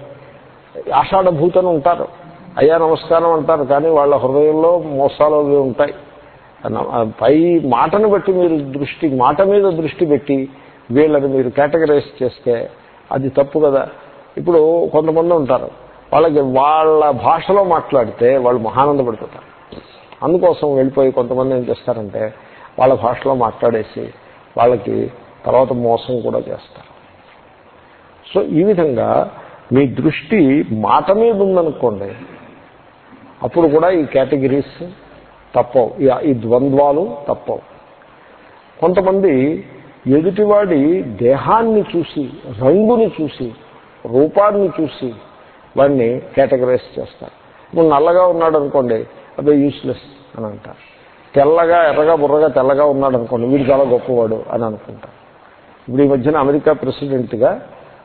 ఆషాఢభూతను ఉంటారు. అయ్యా నమస్కారం అంటారు. కానీ వాళ్ళ హృదయంలో మోసాలు అవి ఉంటాయి. పై మాటను బట్టి మీరు దృష్టి మాట మీద దృష్టి పెట్టి వీళ్ళని మీరు కేటగరైజ్ చేస్తే అది తప్పు కదా. ఇప్పుడు కొంతమంది ఉంటారు. వాళ్ళకి వాళ్ళ భాషలో మాట్లాడితే వాళ్ళు మహానందపడిపోతారు. అందుకోసం వెళ్ళిపోయి కొంతమంది ఏం చేస్తారంటే వాళ్ళ భాషలో మాట్లాడేసి వాళ్ళకి తర్వాత మోసం కూడా చేస్తారు. సో ఈ విధంగా మీ దృష్టి మాట మీద ఉందనుకోండి అప్పుడు కూడా ఈ కేటగిరీస్ తప్పవు. ఈ ద్వంద్వాలు తప్పవు. కొంతమంది ఎదుటివాడి దేహాన్ని చూసి రంగుని చూసి రూపాన్ని చూసి వాడిని కేటగరైజ్ చేస్తారు. ఇప్పుడు నల్లగా ఉన్నాడు అనుకోండి అదే యూస్లెస్ అని అంటారు. తెల్లగా ఎర్రగా బుర్రగా తెల్లగా ఉన్నాడు అనుకోండి వీడు చాలా గొప్పవాడు అని అనుకుంటారు. ఇప్పుడు ఈ మధ్యన అమెరికా ప్రెసిడెంట్గా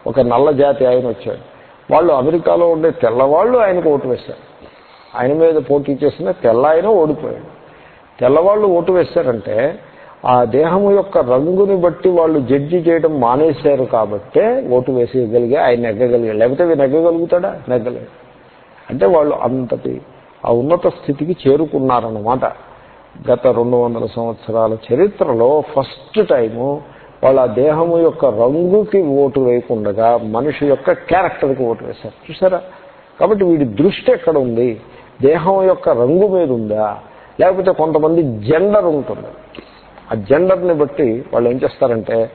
ఒక నల్ల జాతి ఆయన వచ్చాడు. వాళ్ళు అమెరికాలో ఉండే తెల్లవాళ్ళు ఆయనకు ఓటు వేశారు. ఆయన మీద పోటీ చేసిన తెల్ల ఆయన ఓడిపోయాడు. తెల్లవాళ్ళు ఓటు వేశారంటే ఆ దేహము యొక్క రంగుని బట్టి వాళ్ళు జడ్జి చేయడం మానేశారు కాబట్టే ఓటు వేసేయగలిగా ఆయన నెగ్గగలిగాడు లేకపోతే నెగ్గగలుగుతాడా? నెగ్గలేదు. అంటే వాళ్ళు అంతటి ఆ ఉన్నత స్థితికి చేరుకున్నారన్నమాట. గత రెండు వందల సంవత్సరాల చరిత్రలో ఫస్ట్ టైము వాళ్ళ దేహము యొక్క రంగుకి ఓటు వేయకుండగా మనిషి యొక్క క్యారెక్టర్కి ఓటు వేశారు. చూసారా? కాబట్టి వీడి దృష్టి ఎక్కడ ఉంది? దేహం యొక్క రంగు మీద ఉందా? లేకపోతే కొంతమంది జెండర్ ఉంటుంది? ఆ జెండర్ని బట్టి వాళ్ళు ఏం చేస్తారంటే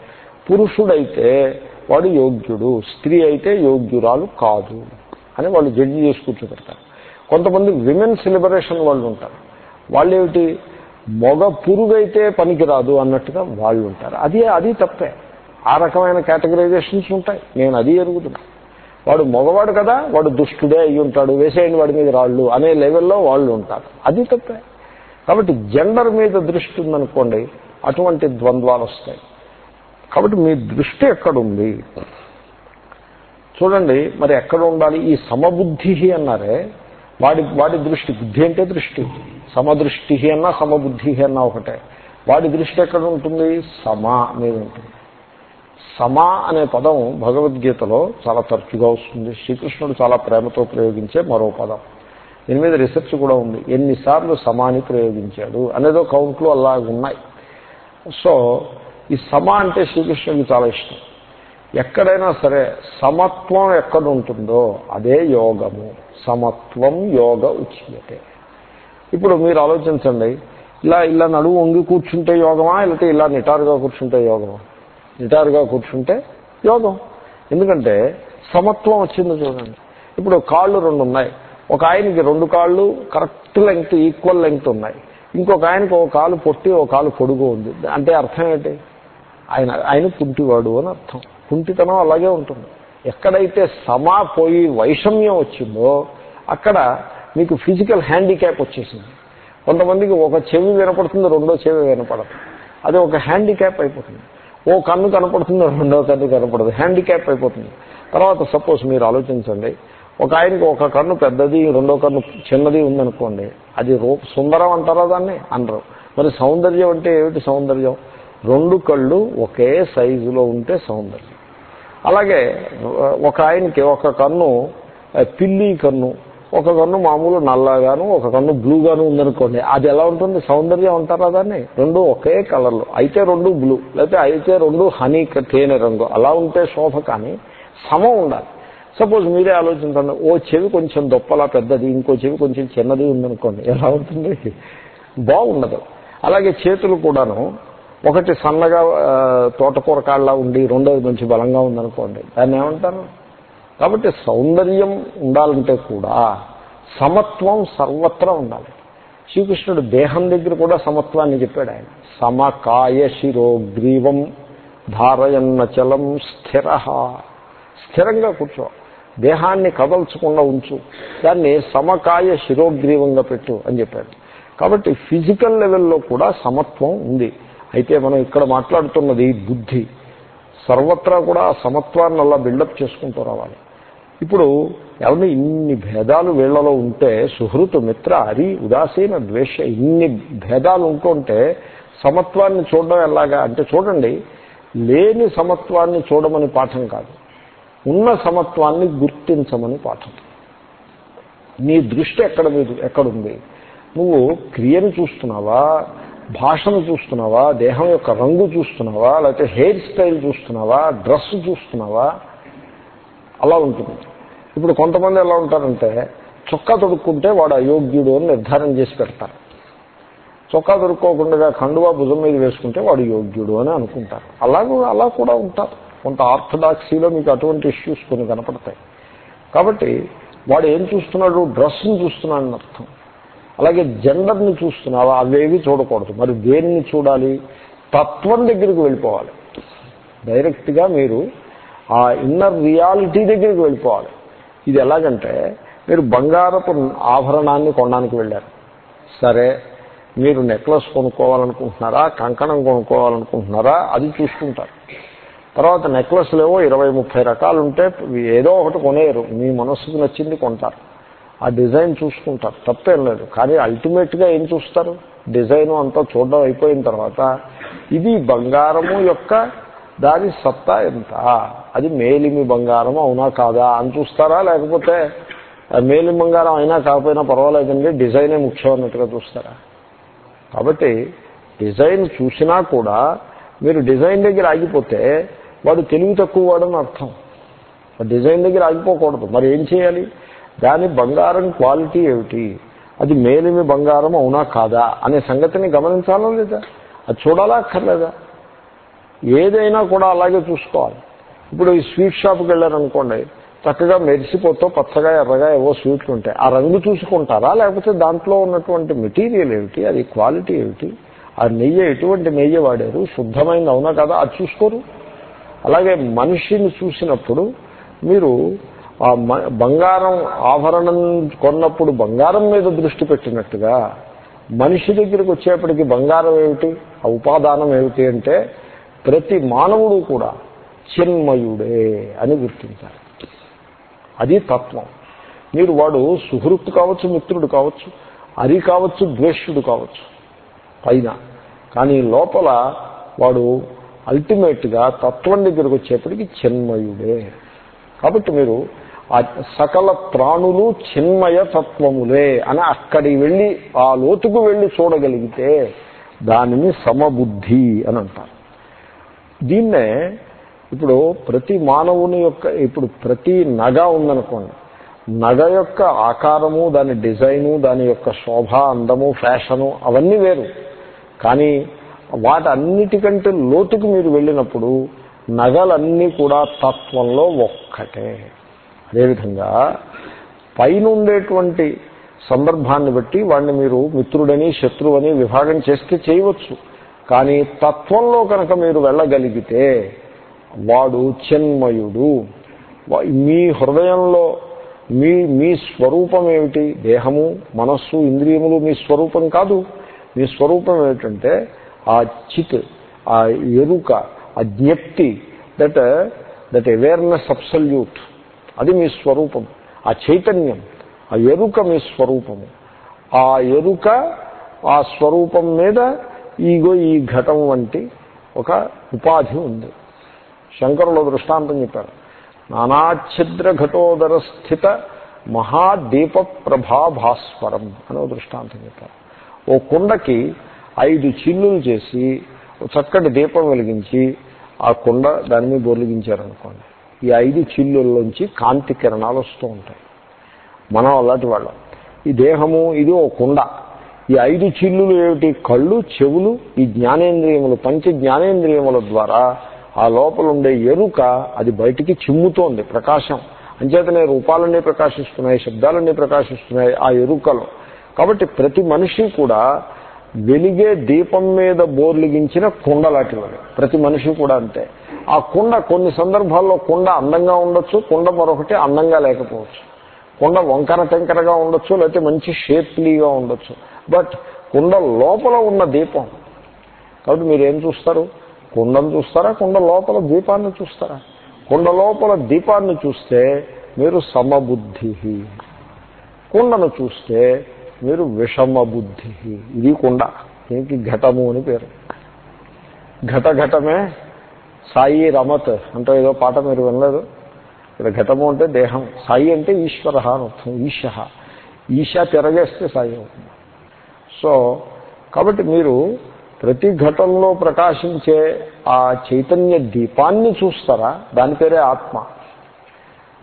పురుషుడైతే వాడు యోగ్యుడు స్త్రీ అయితే యోగ్యురాలు కాదు అని వాళ్ళు జడ్జి చేసి కూర్చోబెడతారు. కొంతమంది విమెన్స్ లిబరేషన్ వాళ్ళు ఉంటారు. వాళ్ళు ఏమిటి మొగ పురుగైతే పనికిరాదు అన్నట్టుగా వాళ్ళు ఉంటారు. అది అది తప్పే. ఆ రకమైన కేటగరైజేషన్స్ ఉంటాయి. నేను అది ఎరుగుతున్నా. వాడు మగవాడు కదా వాడు దుష్టుడే అయ్యి ఉంటాడు వేసేయండి వాడి మీద రాళ్ళు అనే లెవెల్లో వాళ్ళు ఉంటారు. అది తప్పే. కాబట్టి జెండర్ మీద దృష్టి ఉందనుకోండి అటువంటి ద్వంద్వాలు వస్తాయి. కాబట్టి మీ దృష్టి ఎక్కడుంది? చూడండి మరి ఎక్కడ ఉండాలి? ఈ సమబుద్ధి అన్నారే వాడి వాడి దృష్టి బుద్ధి అంటే దృష్టి. సమదృష్టి అన్నా సమబుద్ధి అన్నా ఒకటే. వాడి దృష్టి ఎక్కడ ఉంటుంది? సమా మీద ఉంటుంది. సమా అనే పదం భగవద్గీతలో చాలా తరచుగా వస్తుంది. శ్రీకృష్ణుడు చాలా ప్రేమతో ప్రయోగించే మరో పదం. దీని మీద రీసెర్చ్ కూడా ఉంది. ఎన్నిసార్లు సమాని ప్రయోగించాడు అనేదో కౌంట్లు అలా ఉన్నాయి. సో ఈ సమ అంటే శ్రీకృష్ణుడికి చాలా ఇష్టం. ఎక్కడైనా సరే సమత్వం ఎక్కడ ఉంటుందో అదే యోగము. సమత్వం యోగ ఉచ్యతే. ఇప్పుడు మీరు ఆలోచించండి ఇలా ఇలా నడువు వంగి కూర్చుంటే యోగమా లేకపోతే ఇలా నిటారుగా కూర్చుంటే యోగమా? నిటారుగా కూర్చుంటే యోగం. ఎందుకంటే సమత్వం వచ్చింది చూడండి. ఇప్పుడు కాళ్ళు రెండు ఉన్నాయి. ఒక ఆయనకి రెండు కాళ్ళు కరెక్ట్ లెంగ్త్ ఈక్వల్ లెంగ్త్ ఉన్నాయి. ఇంకొక ఆయనకు ఒక కాలు పొట్టి ఒక కాలు పొడుగు ఉంది. అంటే అర్థం ఏంటి? ఆయన ఆయన కుంటివాడు అని అర్థం. కుంటితనం అలాగే ఉంటుంది. ఎక్కడైతే సమా పోయి వైషమ్యం వచ్చిందో అక్కడ మీకు ఫిజికల్ హ్యాండిక్యాప్ వచ్చేసింది. కొంతమందికి ఒక చెవి వినపడుతుంది రెండో చెవి వినపడదు. అది ఒక హ్యాండిక్యాప్ అయిపోతుంది. ఓ కన్ను కనపడుతుంది రెండో కన్ను కనపడదు. హ్యాండిక్యాప్ అయిపోతుంది. తర్వాత సపోజ్ మీరు ఆలోచించండి ఒక ఆయనకి ఒక కన్ను పెద్దది రెండో కన్ను చిన్నది ఉందనుకోండి అది రూప సుందరం అంటారా దాన్ని? అనరు. మరి సౌందర్యం అంటే ఏమిటి సౌందర్యం? రెండు కళ్ళు ఒకే సైజులో ఉంటే సౌందర్యం. అలాగే ఒక ఆయనకి ఒక కన్ను పిల్లి కన్ను ఒక కన్ను మామూలు నల్లగాను ఒక కన్ను బ్లూగాను ఉందనుకోండి అది ఎలా ఉంటుంది? సౌందర్యం అంటారా దాన్ని? రెండు ఒకే కలర్లో. అయితే రెండు బ్లూ లేకపోతే అయితే రెండు హనీ తేనె రంగు. అలా ఉంటే శోభ కానీ సమం ఉండాలి. సపోజ్ మీరే ఆలోచించండి ఓ చెవి కొంచెం దొప్పలా పెద్దది ఇంకో చెవి కొంచెం చిన్నది ఉందనుకోండి ఎలా ఉంటుంది? బాగుండదు. అలాగే చేతులు కూడాను ఒకటి సన్నగా తోటకూర కాళ్ళ ఉండి రెండోది మంచి బలంగా ఉందనుకోండి దాన్ని ఏమంటారు? కాబట్టి సౌందర్యం ఉండాలంటే కూడా సమత్వం సర్వత్రా ఉండాలి. శ్రీకృష్ణుడు దేహం దగ్గర కూడా సమత్వాన్ని చెప్పాడు ఆయన. సమకాయ శిరోగ్రీవం ధారయన్నచలం స్థిర. స్థిరంగా కూర్చో. దేహాన్ని కదల్చకుండా ఉంచు. దాన్ని సమకాయ శిరోగ్రీవంగా పెట్టు అని చెప్పాడు కాబట్టి ఫిజికల్ లెవెల్లో కూడా సమత్వం ఉంది. అయితే మనం ఇక్కడ మాట్లాడుతున్నది బుద్ధి. సర్వత్రా కూడా ఆ సమత్వాన్ని అలా బిల్డప్ చేసుకుంటూ రావాలి. ఇప్పుడు ఎవరిని ఇన్ని భేదాలు వీళ్ళలో ఉంటే సుహృతు మిత్ర అరి ఉదాసీన ద్వేష ఇన్ని భేదాలు ఉంటుంటే సమత్వాన్ని చూడడం ఎలాగా? అంటే చూడండి లేని సమత్వాన్ని చూడమని పాఠం కాదు. ఉన్న సమత్వాన్ని గుర్తించమని పాఠం. నీ దృష్టి ఎక్కడ మీద ఎక్కడుంది? నువ్వు క్రియను చూస్తున్నావా? భాషను చూస్తున్నావా? దేహం యొక్క రంగు చూస్తున్నావా? లేకపోతే హెయిర్ స్టైల్ చూస్తున్నావా? డ్రెస్ చూస్తున్నావా? అలా ఉంటుంది. ఇప్పుడు కొంతమంది ఎలా ఉంటారంటే చొక్కా తొడుక్కుంటే వాడు అయోగ్యుడు అని నిర్ధారణ చేసి పెడతారు. చొక్కా దొరుక్కోకుండా కండువా భుజం మీద వేసుకుంటే వాడు యోగ్యుడు అని అనుకుంటారు. అలాగే అలా కూడా ఉంటారు. కొంత ఆర్థడాక్సీలో మీకు అటువంటి ఇష్యూస్ కొన్ని కనపడతాయి. కాబట్టి వాడు ఏం చూస్తున్నాడు? డ్రెస్ని చూస్తున్నాడని అర్థం. అలాగే జెండర్ని చూస్తున్నావా? అవేవి చూడకూడదు. మరి దేనిని చూడాలి? తత్వం దగ్గరికి వెళ్ళిపోవాలి. డైరెక్ట్గా మీరు ఆ ఇన్నర్ రియాలిటీ దగ్గరికి వెళ్ళిపోవాలి. ఇది ఎలాగంటే మీరు బంగారపు ఆభరణాన్ని కొనడానికి వెళ్ళారు. సరే మీరు నెక్లెస్ కొనుక్కోవాలనుకుంటున్నారా? కంకణం కొనుక్కోవాలనుకుంటున్నారా? అది చూసుకుంటారు తర్వాత నెక్లెస్లు ఏవో ఇరవై ముప్పై రకాలు ఉంటే ఏదో ఒకటి కొనేయరు. మీ మనస్సుకు నచ్చింది కొంటారు. ఆ డిజైన్ చూసుకుంటారు. తప్పేం లేదు. కానీ అల్టిమేట్గా ఏం చూస్తారు? డిజైన్ అంతా చూడడం అయిపోయిన తర్వాత ఇది బంగారము యొక్క దాని సత్తా ఎంత? అది మేలిమి బంగారం అవునా కాదా అని చూస్తారా? లేకపోతే మేలిమి బంగారం అయినా కాకపోయినా పర్వాలేదండి. డిజైనే ముఖ్యం అన్నట్టుగా చూస్తారా? కాబట్టి డిజైన్ చూసినా కూడా మీరు డిజైన్ దగ్గర ఆగిపోతే వాడు తెలివి తక్కువ వాడని అర్థం. డిజైన్ దగ్గర ఆగిపోకూడదు. మరి ఏం చేయాలి? దాని బంగారం క్వాలిటీ ఏమిటి? అది మేలిమి బంగారం అవునా కాదా? అనే సంగతిని గమనించాలా లేదా? అది చూడాలా అక్కర్లేదా? ఏదైనా కూడా అలాగే చూసుకోవాలి. ఇప్పుడు ఈ స్వీట్ షాప్కి వెళ్ళారనుకోండి చక్కగా మెరిసిపోతూ పచ్చగా ఎర్రగా ఏవో స్వీట్లు ఉంటాయి. ఆ రంగు చూసుకుంటారా? లేకపోతే దాంట్లో ఉన్నటువంటి మెటీరియల్ ఏమిటి? అది క్వాలిటీ ఏమిటి? ఆ నెయ్యి ఎటువంటి నెయ్యి వాడారు? శుద్ధమైంది అవునా కదా? అది చూసుకోరు. అలాగే మనిషిని చూసినప్పుడు మీరు ఆ బంగారం ఆభరణం కొన్నప్పుడు బంగారం మీద దృష్టి పెట్టినట్టుగా మనిషి దగ్గరికి వచ్చేప్పటికి బంగారం ఏమిటి? ఆ ఉపాదానం ఏమిటి అంటే ప్రతి మానవుడు కూడా చిన్మయుడే అని గుర్తించాలి. అది తత్వం. మీరు వాడు సుహృత్తు కావచ్చు మిత్రుడు కావచ్చు అరి కావచ్చు ద్వేష్యుడు కావచ్చు పైన. కానీ లోపల వాడు అల్టిమేట్గా తత్వం దగ్గరకు వచ్చేప్పటికి చిన్మయుడే. కాబట్టి మీరు ఆ సకల ప్రాణులు చిన్మయ తత్వములే అని అక్కడికి వెళ్ళి ఆ లోతుకు వెళ్ళి చూడగలిగితే దానిని సమబుద్ధి అని అంటారు. దీన్నే ఇప్పుడు ప్రతి మానవుని యొక్క ఇప్పుడు ప్రతి నగ ఉందనుకోండి. నగ యొక్క ఆకారము దాని డిజైను దాని యొక్క శోభ అందము ఫ్యాషను అవన్నీ వేరు. కానీ వాటన్నిటికంటే లోతుకు మీరు వెళ్ళినప్పుడు నగలన్నీ కూడా తత్వంలో ఒక్కటే. అదేవిధంగా పైన ఉండేటువంటి సందర్భాన్ని బట్టి వాడిని మీరు మిత్రుడని శత్రువని విభాగం చేస్తే చేయవచ్చు. కానీ తత్వంలో కనుక మీరు వెళ్ళగలిగితే వాడు చిన్మయుడు. మీ హృదయంలో మీ మీ స్వరూపం ఏమిటి? దేహము మనస్సు ఇంద్రియములు మీ స్వరూపం కాదు. మీ స్వరూపం ఏమిటంటే ఆ చిత్ ఆ ఎరుక ఆ జ్ఞప్తి దట్ దట్ అవేర్నెస్ అబ్సల్యూట్ అది మీ స్వరూపం. ఆ చైతన్యం ఆ ఎరుక మీ స్వరూపము. ఆ ఎరుక ఆ స్వరూపం మీద ఈగో ఈ ఘటం వంటి ఒక ఉపాధి ఉంది. శంకరులు దృష్టాంతం చెప్పారు. నానాఛిద్ర ఘటోదర స్థిత మహాదీప ప్రభాభాస్వరం అనో దృష్టాంతం చెప్పారు. ఓ కుండకి ఐదు చిల్లులు చేసి చక్కటి దీపం వెలిగించి ఆ కుండ దాని మీద బొలిగించారనుకోండి ఈ ఐదు చిల్లుల్లోంచి కాంతి కిరణాలు వస్తూ ఉంటాయి. మనం అలాంటి వాళ్ళం. ఈ దేహము ఇది ఓ కుండ. ఈ ఐదు చిల్లులు ఏమిటి? కళ్ళు చెవులు ఈ జ్ఞానేంద్రియములు పంచ జ్ఞానేంద్రియముల ద్వారా ఆ లోపల ఉండే ఎరుక అది బయటికి చిమ్ముతోంది ప్రకాశం. అంచేతనే రూపాలన్నీ ప్రకాశిస్తున్నాయి శబ్దాలన్నీ ప్రకాశిస్తున్నాయి ఆ ఎరుకలో. కాబట్టి ప్రతి మనిషి కూడా వెలిగే దీపం మీద బోర్లిగించిన కుండ లాంటివాడు ప్రతి మనిషి కూడా అంతే. ఆ కుండ కొన్ని సందర్భాల్లో కుండ అందంగా ఉండొచ్చు కుండ మరొకటి అందంగా లేకపోవచ్చు. కుండ వంకర టెంకరగా ఉండొచ్చు లేకపోతే మంచి షేప్లీగా ఉండొచ్చు. బట్ కుండ లోపల ఉన్న దీపం. కాబట్టి మీరు ఏం చూస్తారు? కుండను చూస్తారా? కుండ లోపల దీపాన్ని చూస్తారా? కుండ లోపల దీపాన్ని చూస్తే మీరు సమబుద్ధి కుండను చూస్తే మీరు విషమ బుద్ధి ఇది కుండ. దీనికి ఘటము అని పేరు. ఘట ఘటమే సాయి రమత్ అంటే ఏదో పాట మీరు వినలేదు? ఇక్కడ ఘటము అంటే దేహం. సాయి అంటే ఈశ్వర అని అర్థం. ఈశ. ఈశ తిరగేస్తే సాయి అవుతుంది. సో కాబట్టి మీరు ప్రతి ఘటంలో ప్రకాశించే ఆ చైతన్య దీపాన్ని చూస్తారా? దాని పేరే ఆత్మ.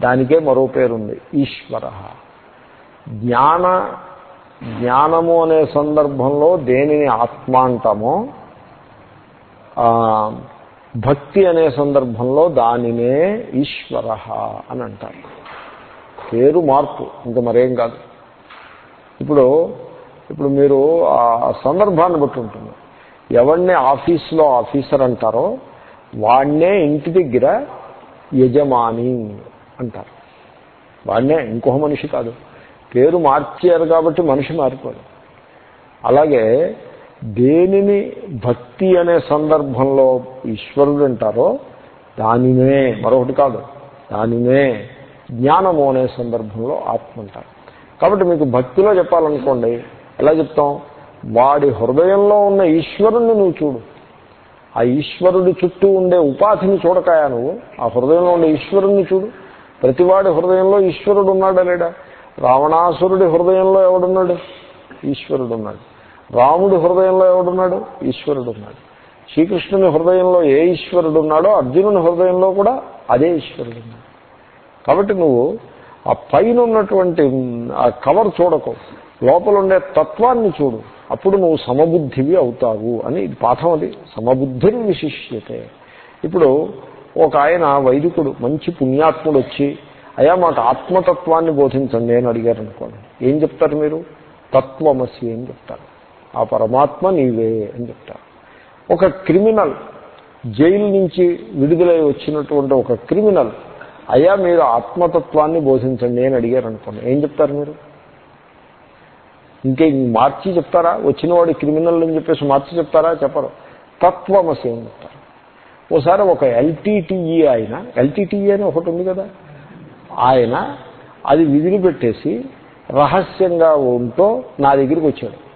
దానికే మరో పేరుంది. ఈశ్వర. జ్ఞాన జ్ఞానము అనే సందర్భంలో దేనిని ఆత్మ అంటామో భక్తి అనే సందర్భంలో దానినే ఈశ్వర అని అంటారు. పేరు మార్పు ఇంకా మరేం కాదు. ఇప్పుడు ఇప్పుడు మీరు ఆ సందర్భాన్ని బట్టి ఉంటుంది. ఎవరిని ఆఫీస్లో ఆఫీసర్ అంటారో వాడినే ఇంటి దగ్గర యజమాని అంటారు. వాడినే ఇంకొక మనిషి కాదు. పేరు మార్చారు కాబట్టి మనిషి మారిపోదు అలాగే దేనిని భక్తి అనే సందర్భంలో ఈశ్వరుడు అంటారో దానినే మరొకటి కాదు దానినే జ్ఞానము అనే సందర్భంలో ఆత్మ అంటారు. కాబట్టి మీకు భక్తిలో చెప్పాలనుకోండి ఎలా చెప్తాం? వాడి హృదయంలో ఉన్న ఈశ్వరుణ్ణి నువ్వు చూడు. ఆ ఈశ్వరుడి చుట్టూ ఉండే ఉపాధిని చూడకాయా నువ్వు? ఆ హృదయంలో ఉండే ఈశ్వరుణ్ణి చూడు. ప్రతివాడి హృదయంలో ఈశ్వరుడు ఉన్నాడా లేడా? రావణాసురుడి హృదయంలో ఎవడున్నాడు? ఈశ్వరుడు ఉన్నాడు రాముడి హృదయంలో ఎవడున్నాడు? ఈశ్వరుడు ఉన్నాడు శ్రీకృష్ణుని హృదయంలో ఏ ఈశ్వరుడు ఉన్నాడో అర్జునుని హృదయంలో కూడా అదే ఈశ్వరుడు ఉన్నాడు కాబట్టి నువ్వు ఆ పైన ఉన్నటువంటి ఆ కవర్ చూడకు. లోపల ఉండే తత్వాన్ని చూడు. అప్పుడు నువ్వు సమబుద్ధివి అవుతావు అని ఇది పాఠం అది. సమబుద్ధిని విశిష్యతే ఇప్పుడు ఒక ఆయన వైదికుడు మంచి పుణ్యాత్ముడు వచ్చి అయ్యా మాకు ఆత్మతత్వాన్ని బోధించండి అని అడిగారు అనుకోండి ఏం చెప్తారు మీరు? తత్వమసి అని చెప్తారు. ఆ పరమాత్మ నీవే అని చెప్తారు. ఒక క్రిమినల్ జైలు నుంచి విడుదలై వచ్చినటువంటి ఒక క్రిమినల్ అయ్యా మీరు ఆత్మతత్వాన్ని బోధించండి అని అడిగారు అనుకోండి ఏం చెప్తారు మీరు? ఇంకే మార్చి చెప్తారా? వచ్చినవాడు క్రిమినల్ అని చెప్పేసి మార్చి చెప్తారా? చెప్పరు. తత్వమసి అని చెప్తారు. ఓసారి ఒక ఎల్టీటీఈ ఆయన ఎల్టీటీఈ అని ఒకటి ఉంది కదా ఆయన అది విధిని పెట్టేసి రహస్యంగా ఉంటూ నా దగ్గరికి వచ్చాడు.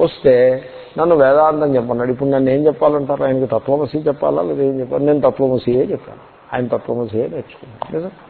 వస్తే నన్ను వేదాంతం చెప్పన్నాడు. ఇప్పుడు నన్ను ఏం చెప్పాలంటారు? ఆయనకి తత్వమసి చెప్పాలా? లేదా ఏం చెప్పాలి? నేను తత్వమసియే చెప్పాను. ఆయన తత్వమసియే నేర్చుకున్నాను